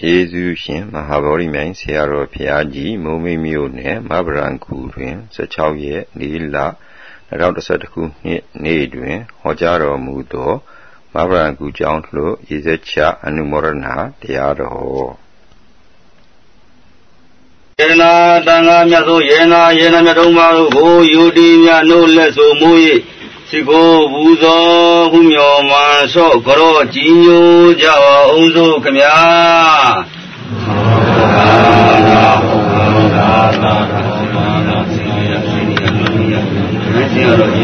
ကျေးဇူးရှင်မဟာဗောဓိမြိုင်ဆရာတော်ဘုရားကြီးမုံမိမြို့နယ်မဗရန်ကူတွင်16ရက်နေ့လ2012ခုနှစ်နေ့တွင်ဟောကြားတော်မူသောမဗရန်ကူကျောင်းသို့ရေစက်ချအနုမောဒနာတရားတော်ယေနာတန်ဃာမြတ်သောယေနာယေနာမြတ်တော်မှာကိုယူတီမြတ်နို့လက်ဆိုမူ၏ စိကိုဘူးသောဘုမြော်မှဆော့ကြောကြီးညိုကြပါအောင်စို့ခမညာဆ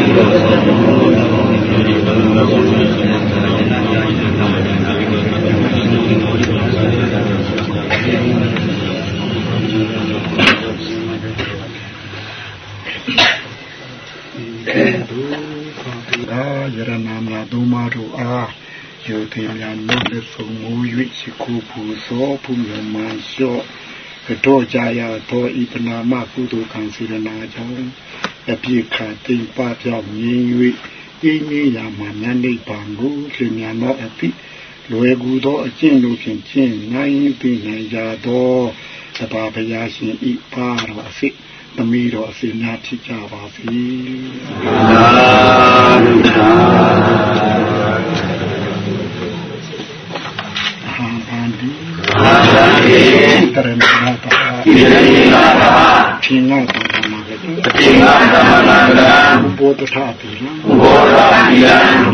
ရာတော်ကြီးသုံးပါးတို့အားယုတ်တိများလို့လက်ဆုံးမူ၍ရှိခိုးပူဇော်ဖုမြမန်လျှော့တော့ကြရတော့ဤပနာမကုသိုလ်ကံစေရနာကြောင့်အပြည့်ခါတိမ်ပပြောင်းမြင်၍အင်းကြီးရာမှာနန္ဒီပံကိုလင်မြန်သောအသည့်လွယ်ကူသောအကျင့်တို့ဖြင့်ကျင့်နိုင်ပြီးနိုင်ကြသောတပါဘုရားရှင်ဤပါတော်အစစ် သမီးတော်အစီများဖြစ်ကြပါစေ။ဟံဟံဒီဟံဟံဒီတရဏနာတာတရဏနာတာဖြင်းငါတမနာကတိဖြင်းငါတမနာကဘောတထာတိလဘောတထာတိလ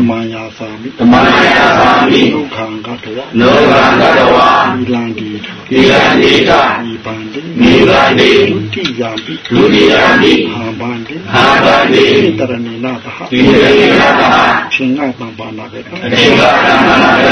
မယာသာမိမယာသာမိဒုက္ခံ ကတဝနုက္ခံကတဝဒီလန္တိဒီလန္တိကဒီပန္တိနိဗ္ဗာန်တိဒုတိယပိဒုတိယပိဟာပန္တိဟာပန္တိတရဏနာတာဒီတရဏနာတာဖြင်းငါတမနာကတိဖြင်းငါတမနာက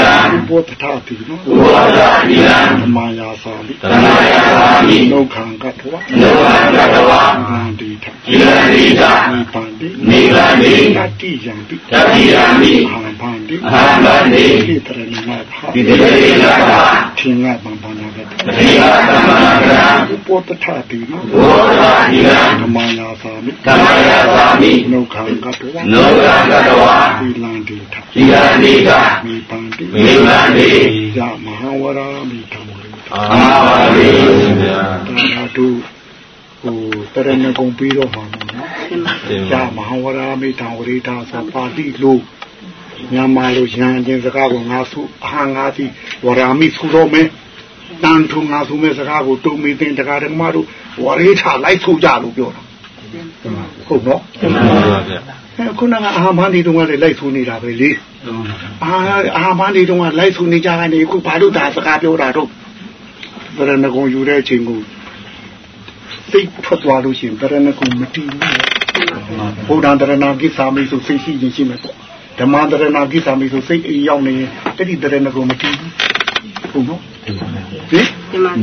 ဘောတထာတိနောဘောတထာတိလမယာသာမိမယာသာမိဒုက္ခံကတဝနုက္ခံကတဝလန္တိထဒီလန္တိကနိပန္တိနိဗ္ဗာန်တိတတိယံပိတတိယံပိဟာ ပန္တိဟာပန္တိဒီတရဏနာတာဒီတရဏနာတာဖြင်းငါတမနာကတိဖြင်းငါတမနာကဘောတထာတိနောဘောတထာတိလဓမ္မယာသာမိဓမ္မယာသာမိနုက္ခံကတဝနုက္ခံကတဝဒီလန္တိထဒီလန္တိကနိပန္တိနိဗ္ဗာန်တိယမဟာဝရာမိဓမ္မအာပါတိဗျာဒါတို့ဟိုတရဏဂုံပြီးတော့မှာနော်။ကြာမဟာဝရမိတံဝရိတာသပါတိလို့ မြန်မာလိုရန်ချင်းစကားကိုငါစုအဟံငါတိဝရာမိစုတော့မယ်။တန်ထုံငါစုမဲ့စကားကိုတုံမိတင်တကားဓမ္မတို့ဝရိထာလိုက်ဆိုကြလို့ပြောတာ။ဟုတ်နော်။မှန်ပါဗျာ။အဲခုနကအာမန်ဒီတုန်းကလည်းလိုက်ဆိုနေတာပဲလေ။အာအာမန်ဒီတုန်းကလိုက်ဆိုနေကြကနေခုဘာလို့ဒါစကားပြောတာတော့ဗရဏဂုံယူတဲ့အချိန်ကိုစိတ်ထွက်သွားလို့ရှိရင်ဗရဏဂုံမတည်ဘူးဘုရားတရဏကိသာမိဆိုစိတ်ရှိရင်ရှိမယ်ပေါ့ ဓမ္မတရဏကိသာမိဆိုစိတ်အိမ်ရောက်နေရင်တတိတရဏဂုံမတည်ဘူးဟုတ်နော်ဟင်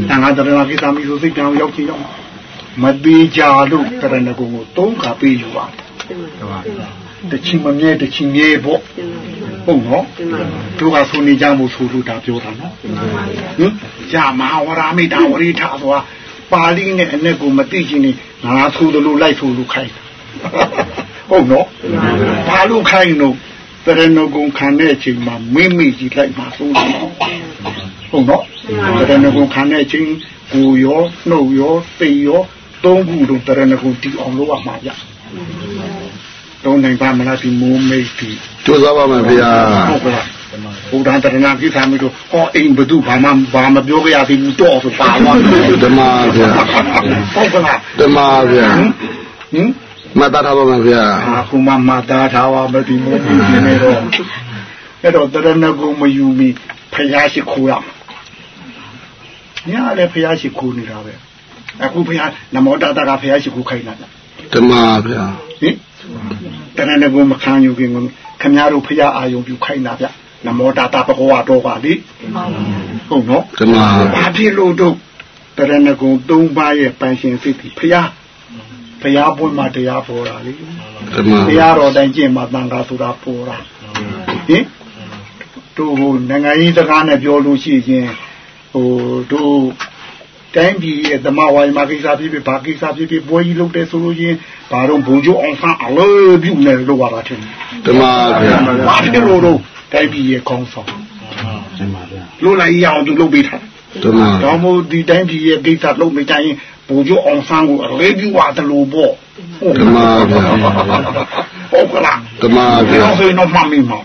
တန်ခါတရဏကိသာမိဆိုစိတ်တောင်ရောက်ချင်ရောက်မသေးကြလို့တရဏဂုံကိုသုံးခါပေးယူပါတချင်မမြဲတချင်မြဲပေါ့ဟုတ်နော်သူကဆိုနေကြမှုဆိုလို့ဒါပြောတာနော်ဟင်ဂျာမဟာဝရမိတာဝရိထဆိုတာပါဠိနဲ့အ내ကိုမသိချင်းနေငါဆိုလို့လိုက်ဆိုလို့ခိုင်းဟုတ်နော်ဘာလို့ခိုင်းလို့ တရဏဂုံခံတဲ့အချိန်မှာမိမိကြီးလိုက်မှာဆိုလို့ဟုတ်နော်တရဏဂုံခံတဲ့အချိန်ကိုရောနှုတ်ရောသိရောသုံးခုလုံးတရဏဂုံတီအောင်လုပ်ရမှာဗျတုံးနိုင်ပါမလားဒီမိုးမိတ်ဒီကျိုးစားပါမယ်ဗျာဟုတ်ကဲ့ဘုရားတရဏကိသာမိတို့ဟောအိမ်ဘသူဘာမှဘာမပြောကြရသေးဘူးတော့ဆိုပါသွားဓမ္မဗျာဟုတ်ကလားဓမ္မဗျာဟင် မတထားပါမယ်ဗျာအခုမှမတထားပါမဒီမိုးမိတ်နေတော့အဲ့တော့တရဏဂုံမယူမီဖျားရှိခိုးရညာလည်းဖျားရှိခိုးနေတာပဲအခုဖျားနမောတတကဖျားရှိခိုးခိုင်းတာဓမ္မဗျာဟင်တဏ္ဍာကိုမခံယူခင်ခင်ဗျားတို့ဖရာအာယုံပြုခိုင်းတာဗျနမောတာတာပကောဝတော်ပါလေဟုတ်နော်ဓမ္မဘာဖြစ်လို့တို့တရဏဂုံ၃ပါးရဲ့ပန်ရှင်စိတ်ဒီဖ ရာဖရာပွင့်မှာတရားပေါ်တာလေဓမ္မဖရာတော်တိုင်းကျင့်မှာတန်ခါဆိုတာပေါ်တာဟင်တို့ဟိုနိုင်ငံရေးစကားနဲ့ပြောလို့ရှိရင်ဟိုတို့တိုင်းပြည်ရဲ့ဓမ္မဝါယမကိစ္စဖြစ်ဖြစ်ဘာကိစ္စဖြစ်ဖြစ်ပွဲကြီးလုပ်တယ်ဆိုလို့ရင်ဘာတော့ဘုံကျိုးအောင်ဆန်းအလို့ပြုနေလို့ပါတာထင်ဓမ္မဗျာဘာဖြစ်လို့တော့တိုင်းပြည်ရဲ့ကောင်းဆောင်ဓမ္မဗျာလို့လိုက်ရအောင်သူလုပ်ပေးထားဓတမန်ဒါမို့ဒီတိုင်းပြည်ရဲ့ဒိဋ္ဌလုံးမကြရင် ဘူကျော်အောင်ဆန်းကိုအလေးပြုရတယ်လို့ပေါ့တမန်ဗျာဟုတ်ကလားတမန်ဗျာဆိုရင်တော့မှတ်မိမှာ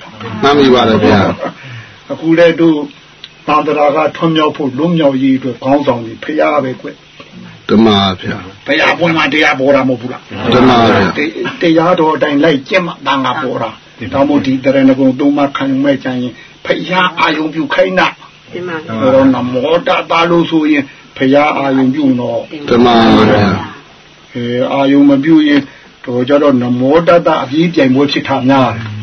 မှတ်မိပါတယ်ဗျာအခုလည်းတို့တန်တရာကထွံ့မြောက်ဖို့လုံးမြောက်ရေးအတွက်ခေါင်းဆောင်ကြီးဖရားပဲကွတမန်ဗျာဖရားပွင့်မှာတရားပေါ်တာမဟုတ်ဘူးလားတမန်ဗျာတရားတော်အတိုင်းလိုက်ကျင့်မှတန်ခါပေါ်တာဒါမို့ဒီတရဏဂုံသုံးပါခံမဲ့ကြရင်ဖရားအာယုံပြုခိုင်းတာဒီမှာတော့နမောတတာလို့ဆိုရင် ဖရာအာယုံပြုတော့တမန်ပါဗျာအဲအာယုံမပြုရင်တော်ကြတော့နမောတတအပြေးပြိုင်ပွဲဖြစ်တာများတယ်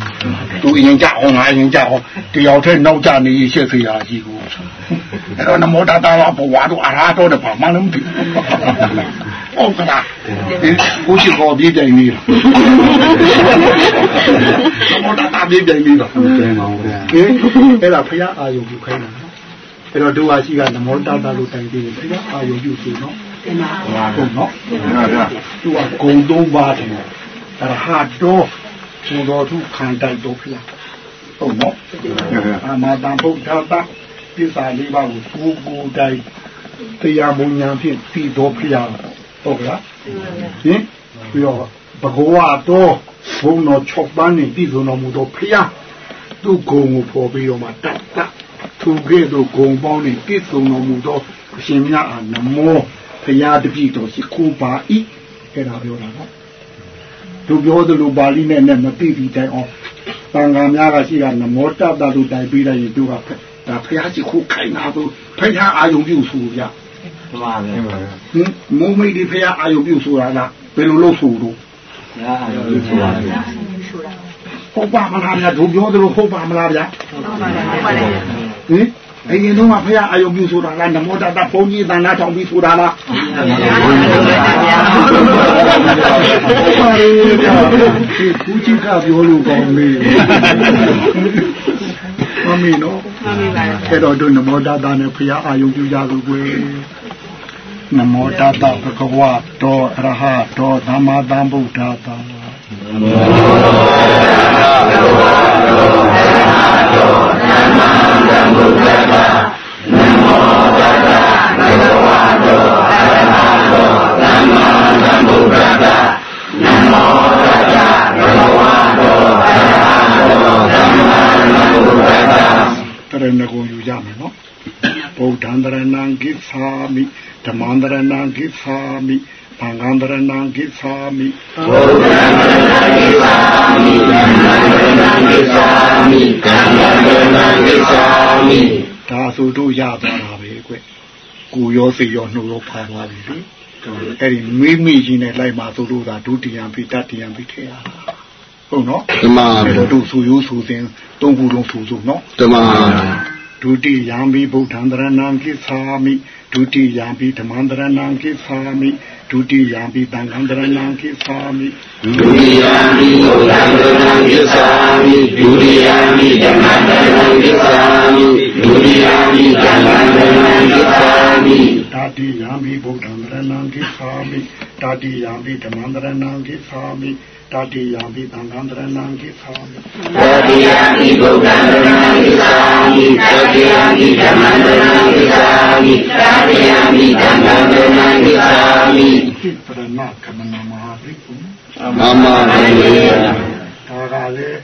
သူအရင်ကြအောင်ငါအရင်ကြအောင်တယောက်တည်းနောက်ကြနေရရှက်စရာကြီးကိုအဲ့တော့နမောတတကဘဝတို့အာရတော်တယ်ပါမှလည်းမသိဘူးဟုတ်ကလားကိုရှိကောပြေးပြိုင်နေတာနမောတတပြေးပြိုင်နေတာဟုတ်တယ်ပါဗျာအဲ့ဒါဖရာအာယုံပြုခိုင်းတာ အဲ့တော့ဒုဝါရှိကနမောတတလို့တိုင်ပြီးဖရာအာယုံပြုဆိုနော်တင်ပါဟုတ်နော်သူကဂုံသုံးပါးတယ်အရဟတ်တော်ဘုတော်သူခံတိုက်တော်ဖျားဟုတ်နော်အမတန်ဗုဒ္ဓတာပြစ္ဆာလေးပါးကိုကိုကိုတိုက်တရားမုံညာဖြင့်တည်တော်ဖျားဟုတ်ကလားဟင်ပြီးတော့ဘဂဝါတော်ဘုံတော်6ပန်းနဲ့ပြည်စုံတော်မူသောဖျား သူ့ဂုံကိုပေါ်ပြီးတော့မှတတ်တတ်သူကဲ့သို့ဂုံပေါင်းနဲ့ပြည်စုံတော်မူသောအရှင်မြတ်အားနမောဖျားတပည့်တော်ရှိခိုးပါဤအဲ့ဒါပြောတာနော်သူပြောသလိုပါဠိနဲ့နဲ့မသိပြီးတိုင်အောင်တန်ခါများကရှိတာနမောတတလို့တိုင်ပြီးလိုက်ရင်သူကဒါဖះရှိခိုးခိုင်းတာသူဖះအာယုံပြုဆိုကြမှန်ပါဗျာဟင်မုံမိတ်ဒီဖះအာယုံပြုဆိုတာလားဘယ်လိုလုပ်ဆိုလို့ညာအာယုံပြုဆိုတာ ဟုတ်ပါမလားဗျာတို့ပြောသလိုဟုတ်ပါမလားဗျာဟုတ်ပါပါဟင်အရင်တော့ဖះအာယုံပြုဆိုတာလားနမောတတဘုန်းကြီးတန်နာထောင်ပြီးဆိုတာလားပါရီကခုချစ်ကပြောလို့ကောင်းမေးမမီနော်မမီပါအဲ့တော့တို့နမောတတနဲ့ဖះအာယုံပြုကြလို့ကွယ်နမောတတဘဂဝတောအရဟတောသမ္မာသမ္ဗုဒ္ဓတာ ဗုဒ္ဓတာနမောတတဘဂဝတောအရဟတောသမ္မာသမ္ဗုဒ္ဓတာနမောတတဘဂဝတောအရဟတောသမ္မာသမ္ဗုဒ္ဓတာတရဏဂုံယူကြမယ်နော်ဗုဒ္ဓံတရဏံကိသာမိဓမ္မံတရဏံကိသာမိ သံဃံတရဏံကိသာမိဘုရားတရဏံကိသာမိဓမ္မံတရဏံကိသာမိသံဃံတရဏံကိသာမိဒါဆိုတို့ရသွားတာပဲကွကိုရောစိရောနှုတ်ရောဖာသွားပြီလေအဲ့ဒီမိမိကြီးနဲ့လိုက်มาဆိုလို့သာဒုတိယပိတတိယပိထဲရတာဟုတ်နော်ဓမ္မအဲ့တော့တို့ဆိုရိုးဆိုစဉ်သုံးခုလုံးဆိုဆိုနော်ဓမ္မဒုတိယံပိဗုဒ္ဓံတရဏံကိသာမိဒုတိယံပိဓမ္မံတရဏံကိသာမိ ဒုတိယံပိ သံဃံတရဏံကိသာမိ ဒုတိယံပိ ဘုရားတရဏံကိသာမိ ဒုတိယံပိ ဓမ္မံတရဏံကိသာမိ ဒုတိယံပိ သံဃံတရဏံကိသာမိ တတိယံပိဗုဒ္ဓံတရဏံကိသာမိ တတိယံပိ ဓမ္မံတရဏံကိသာမိ တတိယံပိ သံဃံတရဏံကိသာမိ တတိ ယံပိဗုဒ္ဓံတရဏံကိသာမိတတိယံပိဓမ္မံတရဏံကိသာမိတတိယံပိသံဃံတရဏံကိသာမိတိပရဏကမနမဟာရိပုမမပါဘုရားဒါကလည်း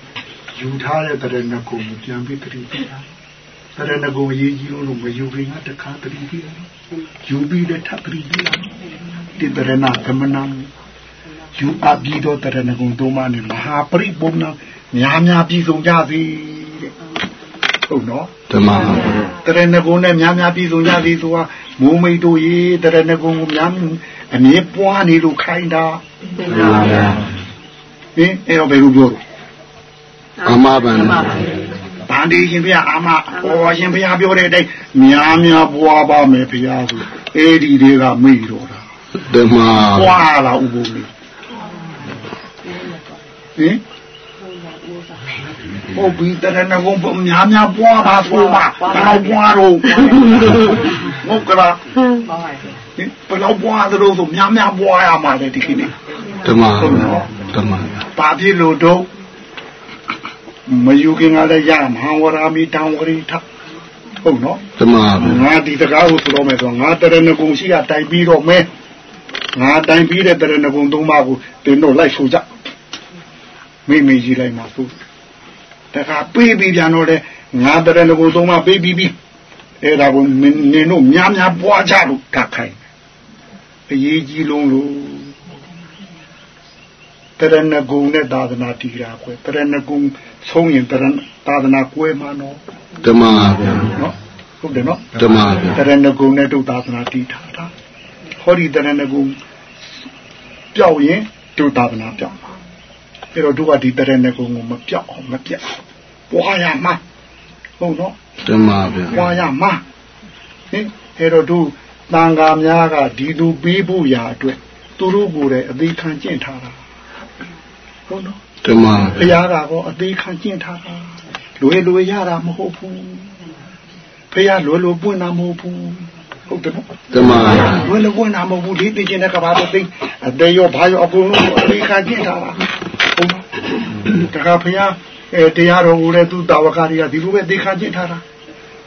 ယူထားတဲ့တရဏကိုပြန်ပြီးတတိပြတာတရဏကိုရေးကြီးလို့မယူခင်ကတခါတတိပြတာယူပြီးတဲ့ထပ်တတိပြတာတိတရဏကမနမယူအပ်ပြီးတော့တရဏဂုံသုံးပါးနဲ့မဟာပရိပုံနာ များများပြည်စုံကြစေတဲ့ဟုတ်နော်ဓမ္မတရဏဂုံနဲ့များများပြည်စုံကြစေဆိုတာမိုးမိတ်တို့ရေတရဏဂုံကိုများအမြဲပွားနေလို့ခိုင်းတာဓမ္မပါဟင်အဲ့တော့ဘယ်လိုပြောလဲအမဘန်ဗန္ဒီရှင်ဘုရားအာမဟောရှင်ဘုရားပြောတဲ့အတိုင်းများများပွားပါမယ်ဘုရားဆိုအဲ့ဒီတွေကမိတော့တာဓမ္မပွားလာဥပုံလေးဟင် ဟုတ်ပြီတရဏဂုံပများများပွားပါဆိုပါဘယ်တော့ပွားတော့ဟုတ်ကလားဟင်ဘယ်တော့ပွားသလိုဆိုများများပွားရမှာလေဒီခေတ်နေဓမ္မဓမ္မပါပြီလို့တော့မယူခင်ကလည်းရမဟာဝရာမိတံဝရိထဟုတ်နော်တမပါဗျာငါဒီစကားကိုဆိုတော့မယ်ဆိုတော့ငါတရဏဂုံရှိကတိုင်ပြီးတော့မယ်ငါတိုင်ပြီးတဲ့တရဏဂုံသုံးပါးကိုတင်တော့လိုက်ဆိုကြမိမိကြီးလိုက်မှာဆို တခါပေးပြီးပြန်တော့လေငါတရဏဂုံသုံးပါးပေးပြီးပြီအဲ့ဒါကိုနင်တို့များများပွားကြလို့တတ်ခိုင်းအရေးကြီးလုံးလို့တရဏဂုံနဲ့သာသနာတည်တာကွယ်တရဏဂုံဆုံးရင်တရဏသာသနာကွယ်မှာနော်တမပါဗျာနော်ဟုတ်တယ်နော်တမပါဗျာတရဏဂုံနဲ့ဒုသာသနာတည်ထားတာဟောဒီတရဏဂုံပြောက်ရင်ဒုသာသနာပြောက်မှာ အဲ့တော့ဒုကဒီတရဏဂုံကိုမပြောက်အောင်မပြတ်ပွားရမှာဟုတ်နော်တမပါဗျာပွားရမှာဟင်အဲ့တော့ဒုတန်ဃာများကဒီလူပေးဖို့ရာအတွက်သူတို့ကိုယ်တိုင်အသေးခံကျင့်ထားတာဟုတ်နော်တမပါဘုရားကတော့အသေးခံကျင့်ထားတာလွယ်လွယ်ရတာမဟုတ်ဘူးဘုရားလွယ်လွယ်ပွင့်တာမဟုတ်ဘူးဟုတ်တယ်နော်တမပါဗျာလွယ်လွယ်ပွင့်တာမဟုတ်ဘူးဒီသိကျင်တဲ့ကဘာတော့သိအတေရောဘာရောအကုန်လုံးအသေးခံကျင့်ထားတာ ဟုတ်နော်တခါဘုရားအဲတရားတော်ကိုလည်းသူတာဝကတွေကဒီလိုပဲသိခံကျင့်ထားတာ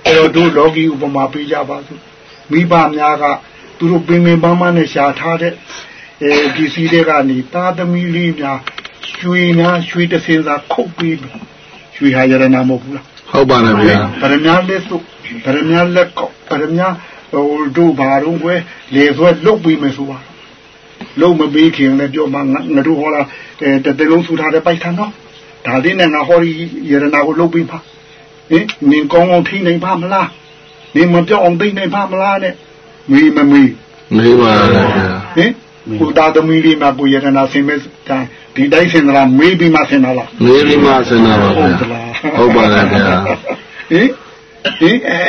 အဲတော့တို့လောကီဥပမာပေးကြပါစို့မိဘများကသူတို့ပင်ပင်ပန်းပန်းနဲ့ရှာထားတဲ့အဲဒီစီတွေကနေသားသမီးလေးများရွှေများရွှေတစင်စာခုတ်ပြီးရွှေဟာရဏမဟုတ်ဘူးလားဟုတ်ပါနဲ့ဗျာပရမညာလက်စုပရမညာလက်ကောက်ပရမညာဟိုတို့ဘာတော့ကွယ်လေဆွဲလုတ်ပြီးမယ်ဆိုပါ လုံးမပေးခင်လည်းပြောမှငါငါတို့ဟောလာအဲတတလုံးဆူထားတဲ့ပိုက်ဆံတော့ဒါလေးနဲ့ငါဟောဒီယရနာကိုလုတ်ပြီးပါဟင်နင်ကောင်းအောင်ထိနိုင်ပါမလားနင်မပြောင်းအောင်သိနိုင်ပါမလားနဲ့မီမမီမေးပါဗျာဟင်ကိုသားသမီးလေးမှာကိုယရနာဆင်မဲ့တိုင်းဒီတိုင်းဆင်သလားမေးပြီးမှဆင်တာလားမေးပြီးမှစနာပါဗျာဟုတ်သလားဟုတ်ပါနဲ့ဗျာဟင်ဟင်အဲ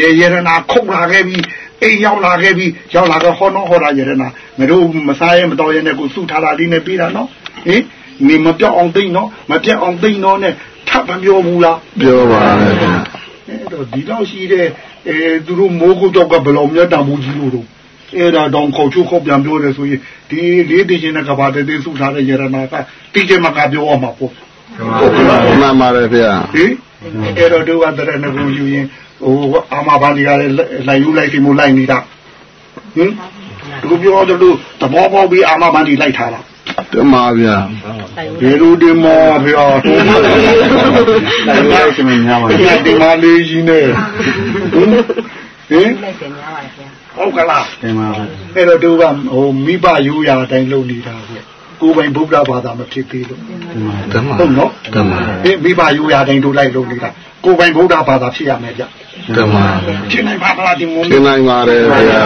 ရေရနာခုတ်လာခဲ့ပြီ အိမ်ရောက်လာခဲ့ပြီရောက်လာတော့ဟောတော့ဟောတာရနာငါတို့မစားရဲမတော်ရဲနဲ့ကိုစုထားတာလေးနဲ့ပြီးတာနော်ဟင်နေမပြောက်အောင်သိမ့်နော်မပြတ်အောင်သိမ့်နော်နဲ့ထပ်မပြောဘူးလားပြောပါနဲ့ဗျာအဲ့တော့ဒီတော့ရှိတဲ့အဲသူတို့မိုးကုတ်တော့ကဘယ်လိုမြတ်တမှုကြီးလို့တော့အဲ့ဒါတော့ခေါချုပ်ခေါပြန်ပြောတယ်ဆိုရင်ဒီလေးတည်ခြင်းနဲ့ကဘာတည်းစုထားတဲ့ရနာကတိကျမကပြောအောင်မှာပေါ့မှန်ပါတယ်ဗျာဟင်အဲ့တော့တို့ကတရဏဂုံယူရင် ဟိုအာမဘာဒီကလည်းလိုက်ယူလိုက်စီမို့လိုက်နေတာဟင်သူပြောတယ်လို့တဘောပေါက်ပြီးအာမဘာဒီလိုက်ထားတာတမပါဗျာဘယ်လိုဒီမောပြောတော့လိုက်လိုက်စမများပါဘူးဒီမာလေးကြီးနဲ့ဟင်ဟင်လိုက်တယ်များပါဗျာဟုတ်ကလားတင်ပါဗျာအဲ့တော့တို့ကဟိုမိဘယူရာအတိုင်းလုပ်နေတာပြ ကိုယ်ပိုင်ဗုဒ္ဓဘာသာမဖြစ်သေးလို့တမဟုတ်နော်တမဒီမိဘယူရာတိုင်းတို့လိုက်လုပ်နေတာကိုယ်ပိုင်ဗုဒ္ဓဘာသာဖြစ်ရမယ်ဗျတမဖြစ်နိုင်ပါမလားဒီမုံရှင်းနိုင်ပါတယ်ဗျာ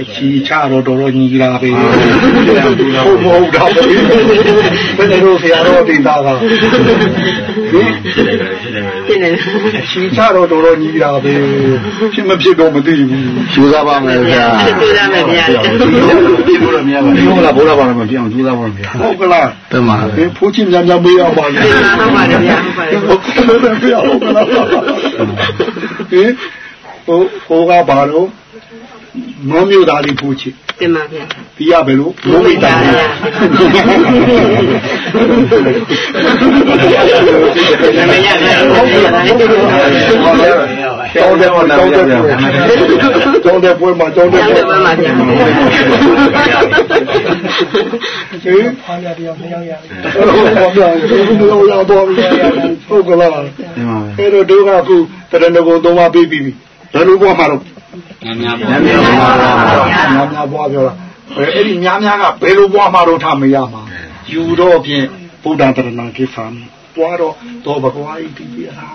အချီချတော့တော်တော်ညီလာပဲဟုတ်မဟုတ်တော့ဘယ်လိုဆရာတော်တင်တာကဟင်တင်တယ်အချီချတော့တော်တော်ညီလာပဲဖြစ်မဖြစ်တော့မသိဘူးယူစားပါမယ်ဗျာပြရမယ်ဗျာဒီလိုတော့မရပါဘူးဘုရားဘုရားဘာလို့မပြောင်းကြိုးစားပါ့ဗျာဟုတ်ကလားတမဒီဖိုးချင်းများများမေးရပါလေဟုတ်ပါတယ်ဗျာဟုတ်ပါတယ်ဟုတ်ကဲ့ဗျာဟုတ်ကလားဟင်ဟိုဟိုကဘာလို့ မောမျိုးသားလေးဖိုးချင်းတင်ပါဗျာဒီရပဲလို့မိုးမိတ်တာကျောင်းတဲ့ကျောင်းတဲ့ကျောင်းတဲ့ပွဲမှာကျောင်းတဲ့ကျောင်းတဲ့ပွဲမှာဗျာဟင်ဖာရတရားမရောက်ရဘူးဟုတ်ကဲ့တော့တော့ဟုတ်ကလားတင်ပါဗျာအဲ့တော့တို့ကအခုတရဏဂုံသုံးပါပြီးပြီဘယ်လိုပွားမှာတော့ များများများများပွားပြောတာအဲ့ဒီများများကဘယ်လိုပွားမှာတော့ထားမရမှာယူတော့ဖြင့်ဗုဒ္ဓတရဏကိစ္စံပွားတော့တော့ဘဂဝါဤတည်ပြတာ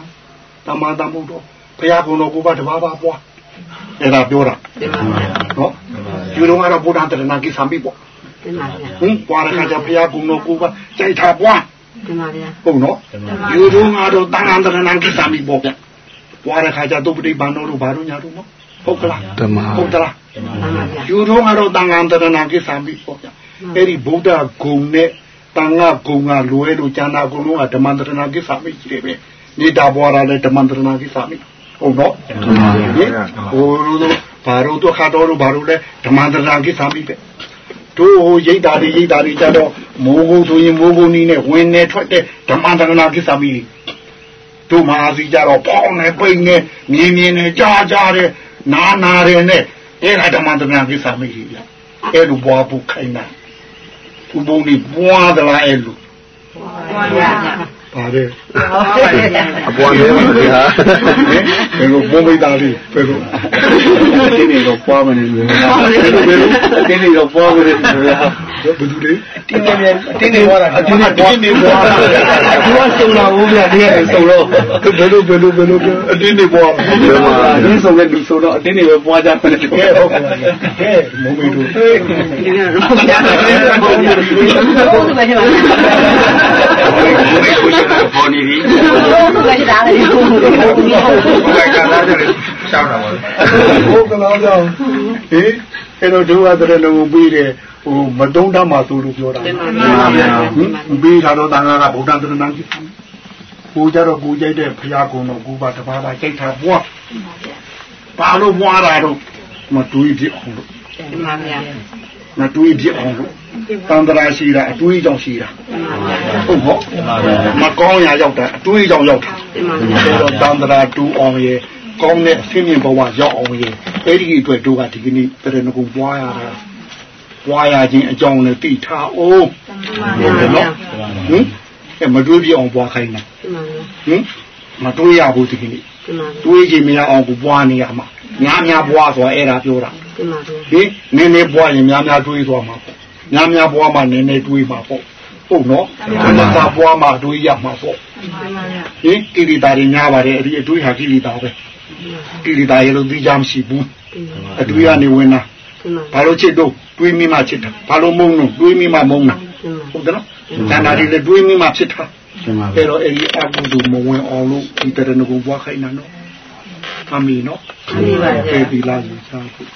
တမန်တမှုတော့ဘုရားကုံတော်ကိုပါတပါးပါပွားအဲ့ဒါပြောတာတင်ပါဗျာနော်ယူတော့ကတော့ဗုဒ္ဓတရဏကိစ္စံပြီပေါ့တင်ပါဗျာဟင်ပွားရခါကျဘုရားကုံတော်ကိုပါကြိုက်တာပွားတင်ပါဗျာဟုတ်နော်ယူတော့ကတော့တန်ခါတရဏကိစ္စံပြီပေါ့ဗျပွားရခါကျသုပတိဘာနောတို့ဘာတို့ညာတို့နော် ဟုတ်ကလားတမဟုတ်သလားတင်ပါဗျာယူတော့ကတော့တန်ခါတရဏကိစ္စံပြီပေါ့ဗျအဲ့ဒီဗုဒ္ဓဂုံနဲ့တန်ခါဂုံကလွဲလို့ကျန်တာဂုံလုံးကဓမ္မတရဏကိစ္စံပြီကြီးတယ်ပဲနေတာပွားရလဲဓမ္မတရဏကိစ္စံပြီဟုတ်နော်တမဟင်ဟိုလိုဘာလို့တော့ခါတော်လို့ဘာလို့လဲဓမ္မတရဏကိစ္စံပြီပဲတို့ဟိုရိတ်တာတွေရိတ်တာတွေကြတော့မိုးကုတ်ဆိုရင်မိုးကုတ်နီးနဲ့ဝင်နေထွက်တဲ့ဓမ္မတရဏကိစ္စံပြီတတို့မဟာစီကြတော့ပေါင်းနေပိန်နေမြင်းမြင်းနေကြားကြားတယ် နာနာတယ်နဲ့အဲ့ဒါဓမ္မတနာကိစ္စမရှိဘူးအဲ့လိုပွားဖို့ခိုင်းတာသူဘုံဒီပွားသလားအဲ့လိုပွားရဗျာ ပါတယ်ဟုတ်ပါရဲ့ဗျာအပွားမျိုးပါဗျာဘယ်လိုဘုံမိသားလေးဘယ်လိုဒီနေ့တော့ပွားမနေဘူးဒီနေ့တော့ပွားမနေဘူးဗျာဘယ်သူလဲတင်းနေမြန်တင်းနေပွားတာတင်းနေပွားနေပွားတာသူကစုံလာဘူးဗျာဒီကစုံတော့ဘယ်လိုဘယ်လိုဘယ်လိုအတင်းနေပွားဒီမှာဒီစုံတဲ့ဒီစုံတော့အတင်းနေပဲပွားကြတယ်ကဲဟုတ်ပါရဲ့ကဲမုံမီတို့ဒီကတော့ဗျာဟုတ်ပါရဲ့ဟုတ်ပါရဲ့ဘုရားကိုရှင်ပေါ် နေပြီဟုတ်ပါရဲ့ဒါလည်းဘုရားကလာတယ်ရှောင်းတာပါဟုတ်ကလားကြောင့်ဟေးအဲ့တော့တို့ကတရလုံးပြီးတယ်ဟိုမတုံးတတ်မှဆိုလို့ပြောတာတင်ပါဗျာဟင်ပြီးတာတော့တန်ခါကဗုဒ္ဓသရဏံကြီးကိုကြတော့ကိုကြိုက်တဲ့ဘုရားကုံတော့ကိုပါတပါးပါကြိုက်တာပွားပါလို့ပွားတာတော့မတွေးပြအောင်လို့တင်ပါဗျာ မတွေးပြအောင်လို့တန်တရာရှိတာအတွေးကြောင့်ရှိတာဟုတ်ဟုတ်မကောင်းရာရောက်တာအတွေးကြောင့်ရောက်တာတင်ပါဒါဗျာတော့တန်တရာတူအောင်ရဲ့ကောင်းတဲ့အဆင်းမြင့်ဘဝရောက်အောင်ရဲ့အဲ့ဒီအတွက်တို့ကဒီကနေ့တရဏဂုံပွားရတာပွားရခြင်းအကြောင်းနဲ့သိထားအောင်တင်ပါဗျာဟင်အဲမတွေးပြအောင်ပွားခိုင်းတာတင်ပါဗျာဟင်မတွေးရဘူးဒီကနေ့တင်ပါဗျာတွေးခြင်းမရအောင်ကိုပွားနေရမှာများများပွားဆိုတာအဲ့ဒါပြောတာတင်ပါဗျာ ဟင်နည်းနည်းပွားရင်များများတွေးသွားမှာပေါ့များများပွားမှနည်းနည်းတွေးမှာပေါ့ဟုတ်နော်မနသာပွားမှတွေးရမှာပေါ့တင်ပါဗျာဟင်ကိရိတာတွေများပါတယ်အဲ့ဒီအတွေးဟာကိရိတာပဲကိရိတာရေလို့သိကြမရှိဘူးတင်ပါအတွေးကနေဝင်တာတင်ပါဘာလို့ချစ်တော့တွေးမိမှချစ်တာဘာလို့မုန်းလို့တွေးမိမှမုန်းတာတင်ပါဟုတ်တယ်နော်တဏှာတွေလည်းတွေးမိမှဖြစ်တာရှင်ပါအဲ့တော့အဲ့ဒီအကုသိုလ်မဝင်အောင်လို့ဒီတရဏဂုံပွားခိုင်းတာနော်အမီနော်တင်ပါဗျာပေဒီလာယူစားဖို့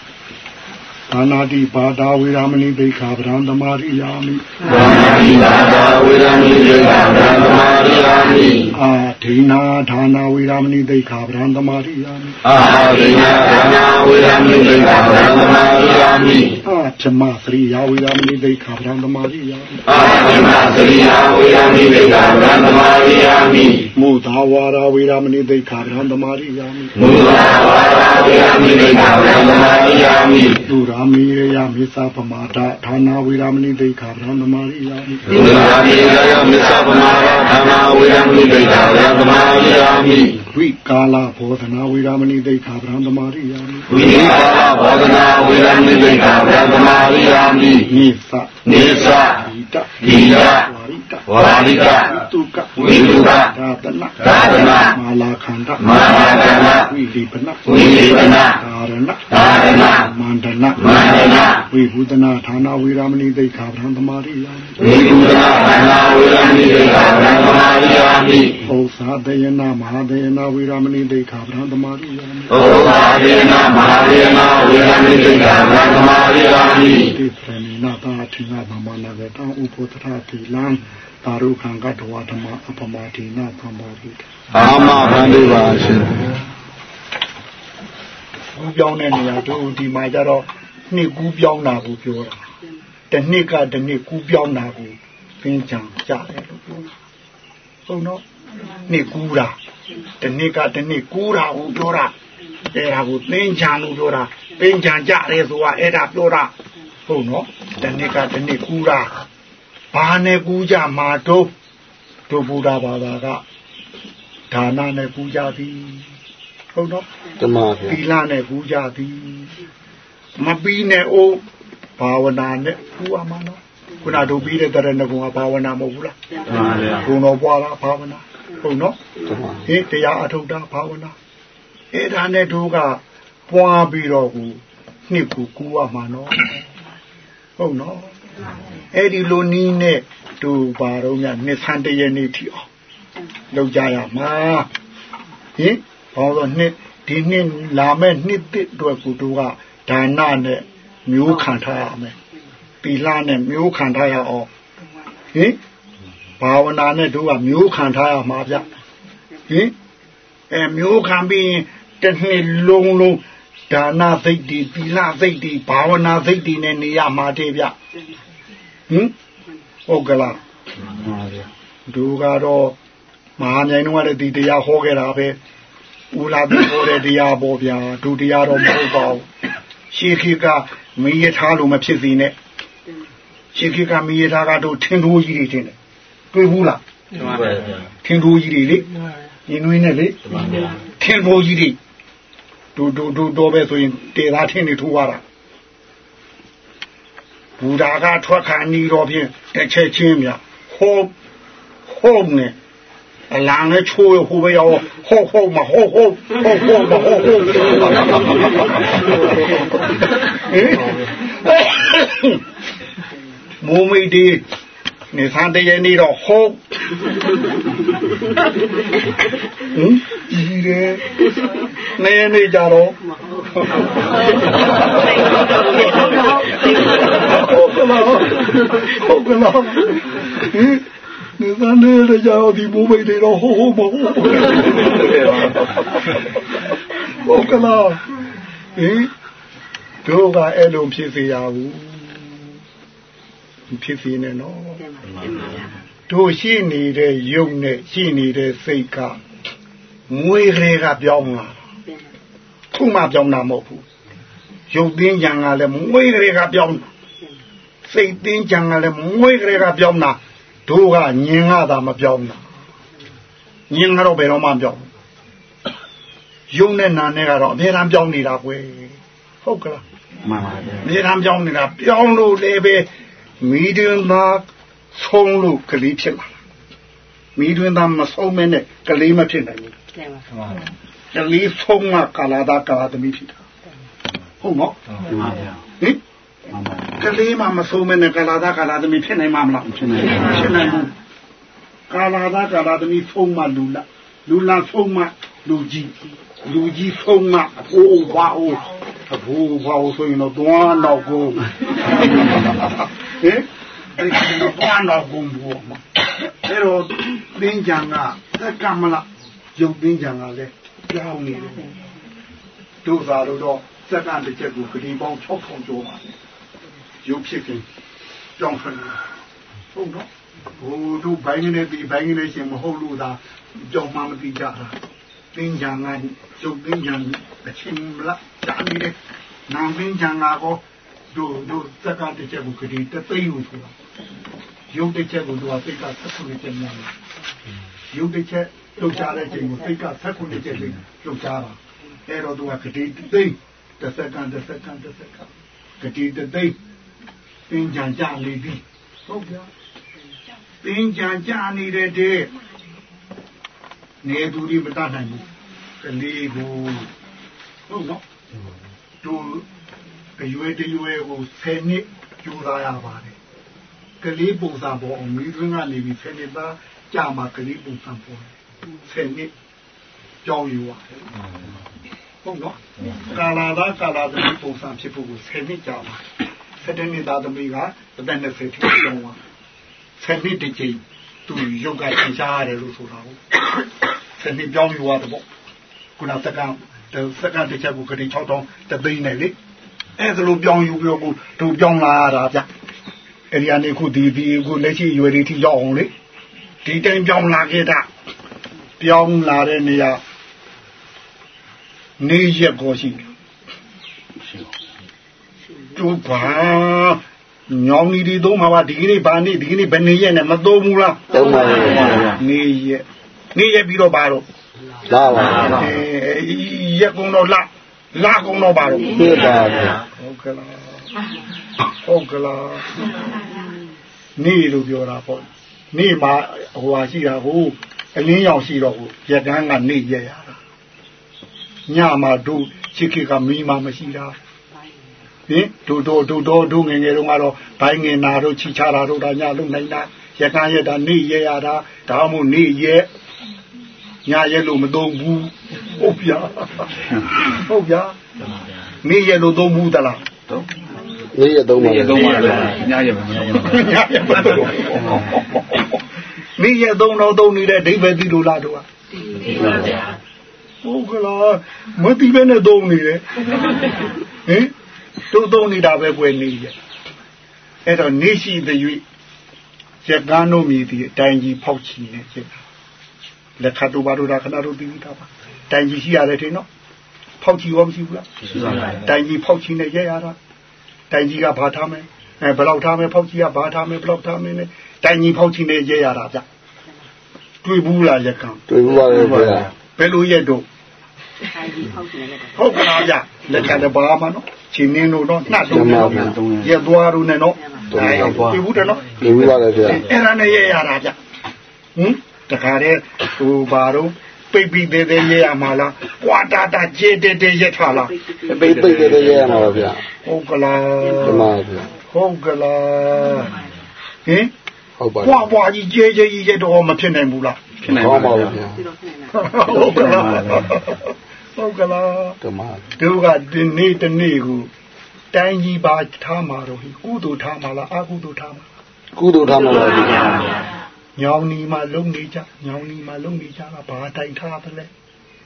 ဘာနာတိဘာဒာဝေရမဏိဒိဋ္ဌာဗရံသမာရိယာမိဘာမိဘာသာဝေဒမိဒေကဗံသမာရိယာမိအာဒိနာဒါနာဝေရမဏိဒိဋ္ဌာဗရံသမာရိယာမိအာရိယဘာနာဝေဒမိဒေကဗံသမာရိယာမိအာဓမ္မသရိယာဝေရမဏိဒိဋ္ဌာဗရံသမာရိယာမိအာရိမသရိယဝေဒမိဒေကဗံသမာရိယာမိမုသာဝါရာဝေရမဏိဒိဋ္ဌာဗရံသမာရိယာမိမူလာဝါဒဝေဒမိဒေကဗံသမာရိယာမိဒုရာမီရယမိစ္ဆာပမာဒဌာနာဝေရမဏိဒိဋ္ဌာဗရံသမာရိယာမိဒုရာမိယယမစ္စပမာရဓမ္မဝေဒမိဒေကဗံသမာရိယာမိဝိကာလဘောဓနာဝေရမဏိဒိဋ္ဌာဗရံသမာရိယာမိဝိဟာဘောဓနာဝေဒမိဒေကဗံသမာရိယာမိနိသနေသဣတဣယဝါ ရိတဝါရိကတုကဝိတုကသာတနာသာသနာမာလာခန္ဓာမာနကနာဝိလိပနဝိလိပနာကာရဏသာရဏမန္တနာမန္တနာဝိဘုဒနာဌာနာဝေရမဏိဒိဋ္ဌာဗရံသမာရိယာမိဝိတုဒနာဘာနာဝေဒမိဒေကဗံသမာရိယာမိဩသာတယနာမဟာတယနာဝေရမဏိဒိဋ္ဌာဗရံသမာရိယာမိဩဘာဒေနာမဟာဒေနာဝေဒမိဒေကဗံသမာရိယာမိတိ ပရဏိနာသာထိနာဗမနာကတံဥပုသထတိလံသာရုခံကတဝဓမ္မအပမတိနာသံဃာတိအာမဗန္ဓုပါရှင်ကူးပြောင်းတဲ့နေရာတို့ဒီမှာကြတော့နှစ်ကူးပြောင်းတာကိုပြောတာတစ်နှစ်ကတစ်နှစ်ကူးပြောင်းတာကိုသင်ချံကြတယ်လို့ပြောတာဟုတ်နော်နှစ်ကူးတာတစ်နှစ်ကတစ်နှစ်ကူးတာကိုပြောတာအဲ့ဒါကိုသင်ချံလို့ပြောတာသင်ချံကြတယ်ဆိုတာအဲ့ဒါပြောတာ ဟုတ်နော်တစ်နှစ်ကတစ်နှစ်ကူးတာဘာနဲ့ကူးကြမှာတို့တို့ဘုရားဘာသာကဒါနနဲ့ကူးကြသည်ဟုတ်နော်တမပါသီလနဲ့ပူကြသည်မပြီးနဲ့အိုးဘာဝနာနဲ့ပူရမှာနော်ခုနတို့ပြီးတဲ့တရဏဂုံကဘာဝနာမဟုတ်ဘူးလားမှန်ပါဗျာဘုံတော်ပွားလားဘာဝနာဟုတ်နော်တမဟင်တရားအထုတ်တာဘာဝနာအဲ့ဒါနဲ့တို့ကပွားပြီးတော့ကိုနှစ်ကိုကူရမှာနော် ဟုတ်နော်အဲ့ဒီလိုနီးနဲ့တို့ဘာတော့ညနှစ်ဆန်းတရနေ့ထိအောင်လောက်ကြရမှာဟင်ဘာလို့နှစ်ဒီနှစ်လာမဲ့နှစ်တစ်အတွက်ကိုတို့ကဒါနနဲ့မျိုးခံထားရမယ်ပီလာနဲ့မျိုးခံထားရအောင်ဟင်ဘာဝနာနဲ့တို့ကမျိုးခံထားရမှာဗျဟင်အဲမျိုးခံပြီးရင်တစ်နှစ်လုံးလုံး ဒါနသိတ်ဒီပီလာသိတ်ဒီဘာဝနာသိတ်ဒီနဲ့နေရမှာတည်းဗျဟင်ဟုတ်ကလားမှန်ပါဗျာတို့ကတော့မဟာမြိုင်တော့လည်းဒီတရားဟောခဲ့တာပဲဦးလာပြီးဟောတဲ့တရားပေါ်ဗျာဒုတရားတော့မဟုတ်ပါဘူးရှေးခေတ်ကမင်းရထားလို့မဖြစ်စီနဲ့ရှေးခေတ်ကမင်းရထားကတော့ထင်ထိုးကြီးတွေတင်တယ်တွေ့ဘူးလားထင်ထိုးကြီးတွေလေရင်နွေးနဲ့လေထင်ထိုးကြီးတွေ ဒူဒူဒူတော့ပဲဆိုရင်တေသားထင်းနေထိုးရတာဘူဒါကထွက်ခါနီတော့ဖြင့်တစ်ချက်ချင်းမြဟုတ်ဟုတ်နဲ့အလံနဲ့ချိုးရဟိုပဲရောဟုတ်ဟုတ်မဟုတ်ဟုတ်ဟုတ်ဟုတ်မဟုတ်ဟုတ်မိုးမိတ်ဒီ နေသန်တည်းနေတော့ဟုတ်ဟင်ကြီးတယ်နေနေကြတော့ဟုတ်ကလားဟုတ်ကလားဟင်နေသန်တည်းကြတော့ဒီမိုးမိတ်တွေတော့ဟုတ်ဟုတ်မဟုတ်ဟုတ်ကလားဟင်တို့ကအဲ့လိုဖြစ်စေရဘူး ဖြစ်စီနေနော်တို့ရှိနေတဲ့ယုံနဲ့ရှိနေတဲ့စိတ်ကမွေးကလေးကပြောင်းလာခုမှပြောင်းတာမဟုတ်ဘူးယုတ်သိင်းကြံကလည်းမွေးကလေးကပြောင်းစိတ်သိင်းကြံကလည်းမွေးကလေးကပြောင်းတာတို့ကညင်ကသာမပြောင်းတာညင်ကတော့ဘယ်တော့မှပြောင်းယုံနဲ့နာနဲ့ကတော့အများအားပြောင်းနေတာကွယ်ဟုတ်ကလားမှန်ပါဗျာအများအားပြောင်းနေတာပြောင်းလို့လည်းပဲ မိတွင်သားဆုံးလို့ကလေးဖြစ်လာမိတွင်သားမဆုံးမဲနဲ့ကလေးမဖြစ်နိုင်ဘူးကလေးဆုံးမှကာလာသာကာလာသမီးဖြစ်တာဟုတ်နော်မှန်ပါဗျာဟင်ကလေးမှမဆုံးမဲနဲ့ကာလာသာကာလာသမီးဖြစ်နိုင်မှာမလားဖြစ်နိုင်ပါဖြစ်နိုင်ဘူးကာလာသာကာလာသမီးဆုံးမှလူလာလူလာဆုံးမှလူကြီးလူကြီးဆုံးမှအဖိုးဘွားအိုးအဖိုးဘွားအိုးဆိုရင်တော့တွန်းတော့ကို ဟင်အဲ့ဒီတော့ဘာတော့ဘုံဘောမှာအဲ့တော့သင်္ကြန်ကသက်ကမလားယုတ်သင်္ကြန်ကလည်းကြောင်းနေတယ်တို့သာတော့စက္ကန့်တစ်ချက်ကိုဂတိပေါင်း6000ကျော်ပါတယ်ရုပ်ဖြစ်ခြင်းကြောင်းဆွမ်းဟုတ်တော့ဟိုတို့ဘိုင်းနေပြီဘိုင်းနေရှင်မဟုတ်လို့သာကြောင်းမှမသိကြတာသင်္ကြန်ကရုပ်သင်္ကြန်အချင်းလားကြာနေတယ်နာမင်းကြံက တော့တို့တို့စက္ကန့်တစ်ချက်ကိုခရီးတသိန်းလို့ဆိုတာရုပ်တစ်ချက်ကိုသူကစိတ်ကဆက်ခုနှစ်ချက်များတယ်ရုပ်တစ်ချက်လှုပ်ရှားတဲ့ချိန်ကိုစိတ်ကဆက်ခုနှစ်ချက်လေးလှုပ်ရှားတာအဲ့တော့သူကခရီးတသိန်းတစ်စက္ကန့်တစ်စက္ကန့်တစ်စက္ကန့်ခရီးတသိန်းပင်ကြံကြလေပြီဟုတ်ဗျာပင်ကြံကြနေတဲ့တဲ့နေသူဒီမတတ်နိုင်ဘူးကလေးကိုဟုတ်နော်တို့ အရွယ်တရွယ်ကို10နှစ်ကျူလာရပါတယ်ကလေးပုံစံပေါ်အောင်မိသွင်းကနေပြီး10နှစ်သားကြာမှကလေးပုံစံပေါ်10နှစ်ကြောင်းယူရတယ်ဟုတ်နော်ကာလာသာကာလာသမီးပုံစံဖြစ်ဖို့ကို10နှစ်ကြာပါ7နှစ်သားသမီးကအသက်20ထိကျောင်းသွား10နှစ်တကြိမ်သူရုပ်ကသင်ရှားရတယ်လို့ဆိုတာဟုတ်10နှစ်ကြောင်းယူရတယ်ပေါ့ခုနစက္ကန့်စက္ကန့်တစ်ချက်ကိုခရီး6တောင်းတသိန်းနဲ့လေ အဲ့ဒါလိုပြောင်းယူပြောဖို့တို့ပြောင်းလာရတာဗျအဲ့ဒီအနေခုဒီဒီခုလက်ရှိရွယ်တွေထိရောက်အောင်လေဒီတိုင်းပြောင်းလာခဲ့တာပြောင်းလာတဲ့နေရာနေရက်ကိုရှိတို့ပါညောင်နေဒီသုံးမှာပါဒီကနေ့ဘာနေ့ဒီကနေ့ဘယ်နေ့ရက်နဲ့မသုံးဘူးလားသုံးပါပါနေရက်နေရက်ပြီးတော့ပါတော့လာပါရက်ကုန်တော့လာ လာကုန်တော့ပါတော့ပြပါဗျာဟုတ်ကလားဟုတ်ကလားနေလို့ပြောတာပေါ့နေမှာဟိုဟာရှိတာဟိုအလင်းရောင်ရှိတော့ဟိုရကန်းကနေရရတာညမှာတို့ချစ်ခေကမီးမှမရှိတာဟင်တို့တို့တို့တို့တို့ငယ်ငယ်တုန်းကတော့ဘိုင်းငင်နာတို့ချီချတာတို့ဒါညလုံနိုင်တာရကန်းရတာနေရရတာဒါမှမဟုတ်နေရညရဲလို့မသုံးဘူး ဟုတ်ဗျာဟုတ်ဗျာနေရဲလို့သုံးဘူးတလားနေရဲသုံးပါနေရဲသုံးပါညရဲမညရဲမနေရဲသုံးတော့သုံးနေတဲ့ဒိဗ္ဗေတိလို့လားတို့ကသိပါဗျာဟုတ်ကလားမတိပဲနဲ့သုံးနေတယ်ဟင်တို့သုံးနေတာပဲကွယ်နေရအဲ့တော့နေရှိတဲ့၍ရကန်းတို့မြည်ဒီအတိုင်းကြီးဖောက်ချီနေဖြစ်တာလက်ခတ်တို့ဘာတို့ဒါခဏတို့ပြီးတာပါ တိုင်ကြီးရှိရတယ်ထင်နော်ဖောက်ချီရောမရှိဘူးလားရှိပါပါတိုင်ကြီးဖောက်ချီနဲ့ရဲရတာတိုင်ကြီးကဘာထားမလဲအဲဘယ်လောက်ထားမလဲဖောက်ချီကဘာထားမလဲဘယ်လောက်ထားမလဲတိုင်ကြီးဖောက်ချီနဲ့ရဲရတာဗျတွေ့ဘူးလားရက်ကံတွေ့ဘူးပါလေဗျာဘယ်လိုရက်တော့ဟုတ်ကလားဗျလက်ကတဘာမှနော်ချင်းနင်းတို့တော့နှတ်တော့ရက်သွားတို့နဲ့နော်တွေ့ဘူးတယ်နော်တွေ့ဘူးပါလေဗျာအဲ့ဒါနဲ့ရဲရတာဗျဟင်တခါတည်းဟိုဘာတော့ ပိတ်ပြီးသေးသေးရဲရမှာလားကွာတာတာကျေတဲတဲရက်ထားလားပိတ်ပိတ်တဲ့ရဲရမှာပါဗျာဟုတ်ကလားဒီမှာဗျာဟုတ်ကလားဟင်ဟုတ်ပါကွာကွာကြီးကျေကျေကြီးရက်တော့မဖြစ်နိုင်ဘူးလားဖြစ်နိုင်ဟောပါပါဗျာဗျာဟုတ်ကလားဟုတ်ကလားဒီမှာတို့ကဒီနေ့တနေ့ကိုတိုင်းကြီးပါထားမှာတော့ဟိကုသိုလ်ထားမှာလားအကုသိုလ်ထားမှာကုသိုလ်ထားမှာပါဗျာ ညောင်နီမှာလုံနေကြညောင်နီမှာလုံနေကြကဘာတိုင်ထားသလဲ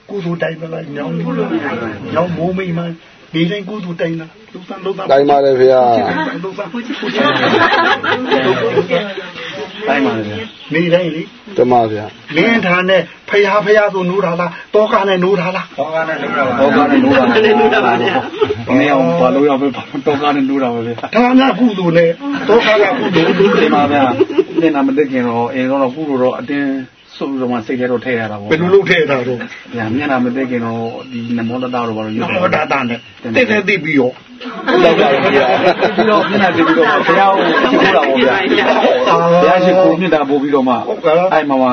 ကုသိုလ်တိုင်သလားညောင်နီညောင်မိုးမိမှဒီတိုင်းကုသိုလ်တိုင်လားလူစံလူစံတိုင်းပါလေဗျာလူစံတိုင်းပါလေဗျာနေတိုင်းလေဒီမှာဗျာလင်းထားနဲ့ဖျားဖျားဆိုနိုးတာလားတောကနဲ့နိုးတာလားဘောကနဲ့နိုးတာပါဘောကနဲ့နိုးတာနဲ့နိုးတာပါဗျာ မင်းအောင်ဘာလို့ရောက်ပဲတော့ကနဲ့နိုးတာပါဗျာဒါမှကုသိုလ်နဲ့တောကကကုသိုလ်ဒီမှာဗျာနင်နာမတက်ခင်တော့အင်းတော့ကုလို့တော့အတင်းဆုပ်တော့မှစိတ်ထဲတော့ထည့်ရတာပေါ့ဘယ်လိုလုပ်ထဲတာတော့ဗျာမျက်နှာမတက်ခင်တော့ဒီနမောတတတော့ဘာလို့နရွတ်မောတာတာနဲ့တိတ်တိတ်သိပြီးရောလောက်ပါဗျာပြီးတော့မျက်နှာတက်ပြီးတော့ဘုရားကိုရှိခိုးတာပေါ့ဗျာဘုရားရှိခိုးမြတ်တာပို့ပြီးတော့မှဟုတ်ကလားအဲ့မှာမှ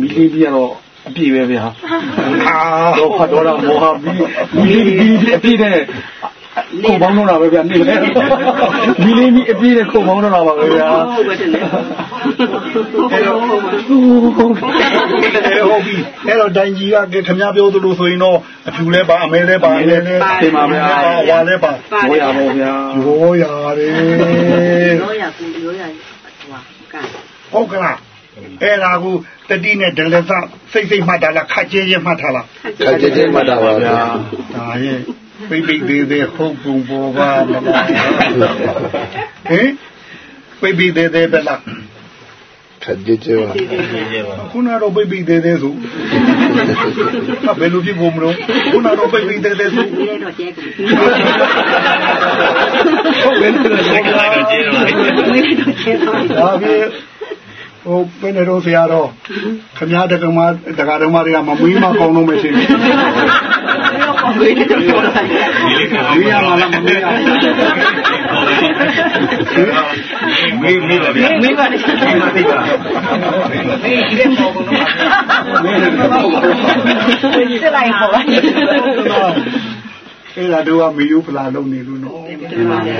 မီလီပြီးတော့အပြည့်ပဲဗျာဟာတော့ဖတ်တော့တာမောဟပြီးမီလီပြီးအပြည့်နဲ့ ခုံပေါင်းတော့တာပဲဗျာနေလေမီလီပြီးအပြည့်နဲ့ခုံပေါင်းတော့တာပါပဲဗျာအဲ့တော့ဟုတ်ပြီအဲ့တော့တိုင်ကြီးကခင်ဗျားပြောသလိုဆိုရင်တော့အဖြူလဲပါအမဲလဲပါအလဲလဲဝါလဲပါဘောရပါဗျာရောရတယ်ရောရကူရောရဟွာကံဟုတ်ကလားအဲ့ဒါကိုတတိနဲ့ဒလသစိတ်စိတ်မှတ်တာလားခက်ကျဲကျဲမှတ်တာလားခက်ကြဲကြဲမှတ်တာပါဗျာဒါရဲ့ ပိတ်ပိတ်သေးသေးဟုတ်ပုံပေါ်ပါမလားဟင်ပိတ်ပိတ်သေးသေးပဲလားခက်ကြဲကြဲပါခုနတော့ပိတ်ပိတ်သေးသေးဆိုဘယ်လိုဖြစ်ကုန်မလို့ခုနတော့ပိတ်ပိတ်သေးသေးဆိုဒီလည်းတော့ကျဲကူဟုတ်ပဲလို့ဆိုကြတော့ကျေတော့မင်းတော့ကျဲတော့ဒါပြေဟိုဘယ်နဲ့တော့ဆရာတော်ခမည်းတက္ကမတက္ကဓမ္မတွေကမမွေးမကောင်းတော့မယ်ရှင် မင်းတော့ပြောတာမေးရမှာလားမမေးရမေးမေးပါဗျာမင်းပါလေမေးပါသိပါမေးဒီပေါ်ကုန်တော့မေးတယ်တော့စစ်လိုက်ပေါ့အဲ့ဒါတို့ကမေယူဖလာလုံးနေလို့နော်ဒီမှာဗျာ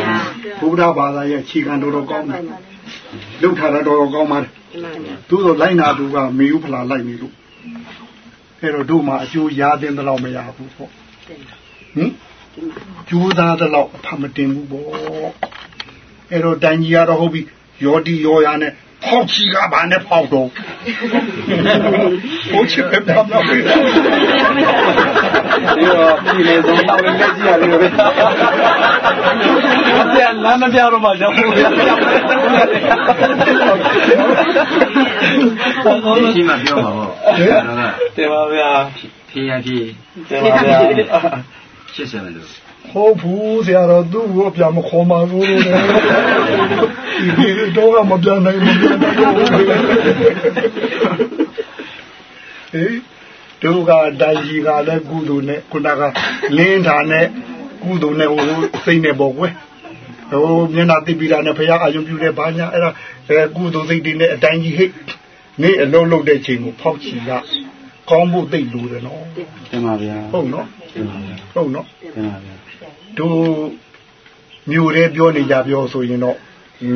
ဘုရားဘာသာရဲ့ခြေခံတော်တော်ကောင်းတယ်လုထားတာတော်တော်ကောင်းပါတယ်ဒီမှာဗျာသူတို့လိုက်နာသူကမေယူဖလာလိုက်နေလို့အဲ့တော့တို့မှအကျိုးရတဲ့တော့မရဘူးပေါ့ ဟင်ကျိုးသားတော့အဖမတင်ဘူးပေါ့အဲ့တော့တန်ကြီးကတော့ဟုတ်ပြီရောတီရောရနဲ့ဖောက်ချီကဘာနဲ့ဖောက်တော့ဟိုချစ်ပဲပြောင်းတော့ပြီဒီတော့ဒီလေဆုံးတော့လည်းကြည့်ရတယ်ဗျာပြန်လမ်းမပြတော့မှရောက်ဖို့ဗျာရှိမှပြောမှာပေါ့တော့ကတင်ပါဗျာ ဖြေရဖြေတင်ပါဗျာ80မလို့ဟုတ်ဘူးဆရာတော်သူ့ကိုအပြမခေါ်ပါဘူးလို့လေဒီတော့ကမပြန်နိုင်မပြန်နိုင်ဟေးတို့ကတိုင်ကြီးကလည်းကုသိုလ်နဲ့ခုနကလင်းထာနဲ့ကုသိုလ်နဲ့ဟိုစိတ်နဲ့ပေါ့ကွယ်ဟိုမျက်နှာတိပိတာနဲ့ဖရာအာယုံပြုတဲ့ဘာညာအဲ့ဒါအဲကုသိုလ်စိတ်တွေနဲ့အတိုင်းကြီးဟိတ်နေအလုံးလုံးတဲ့ချိန်ကိုဖောက်ချီက ကောင်းဖို့သိလို့တယ်နော်တင်ပါဗျာဟုတ်နော်တင်ပါဗျာဟုတ်နော်တင်ပါဗျာတို့မြို့ရဲပြောနေကြပြောဆိုရင်တော့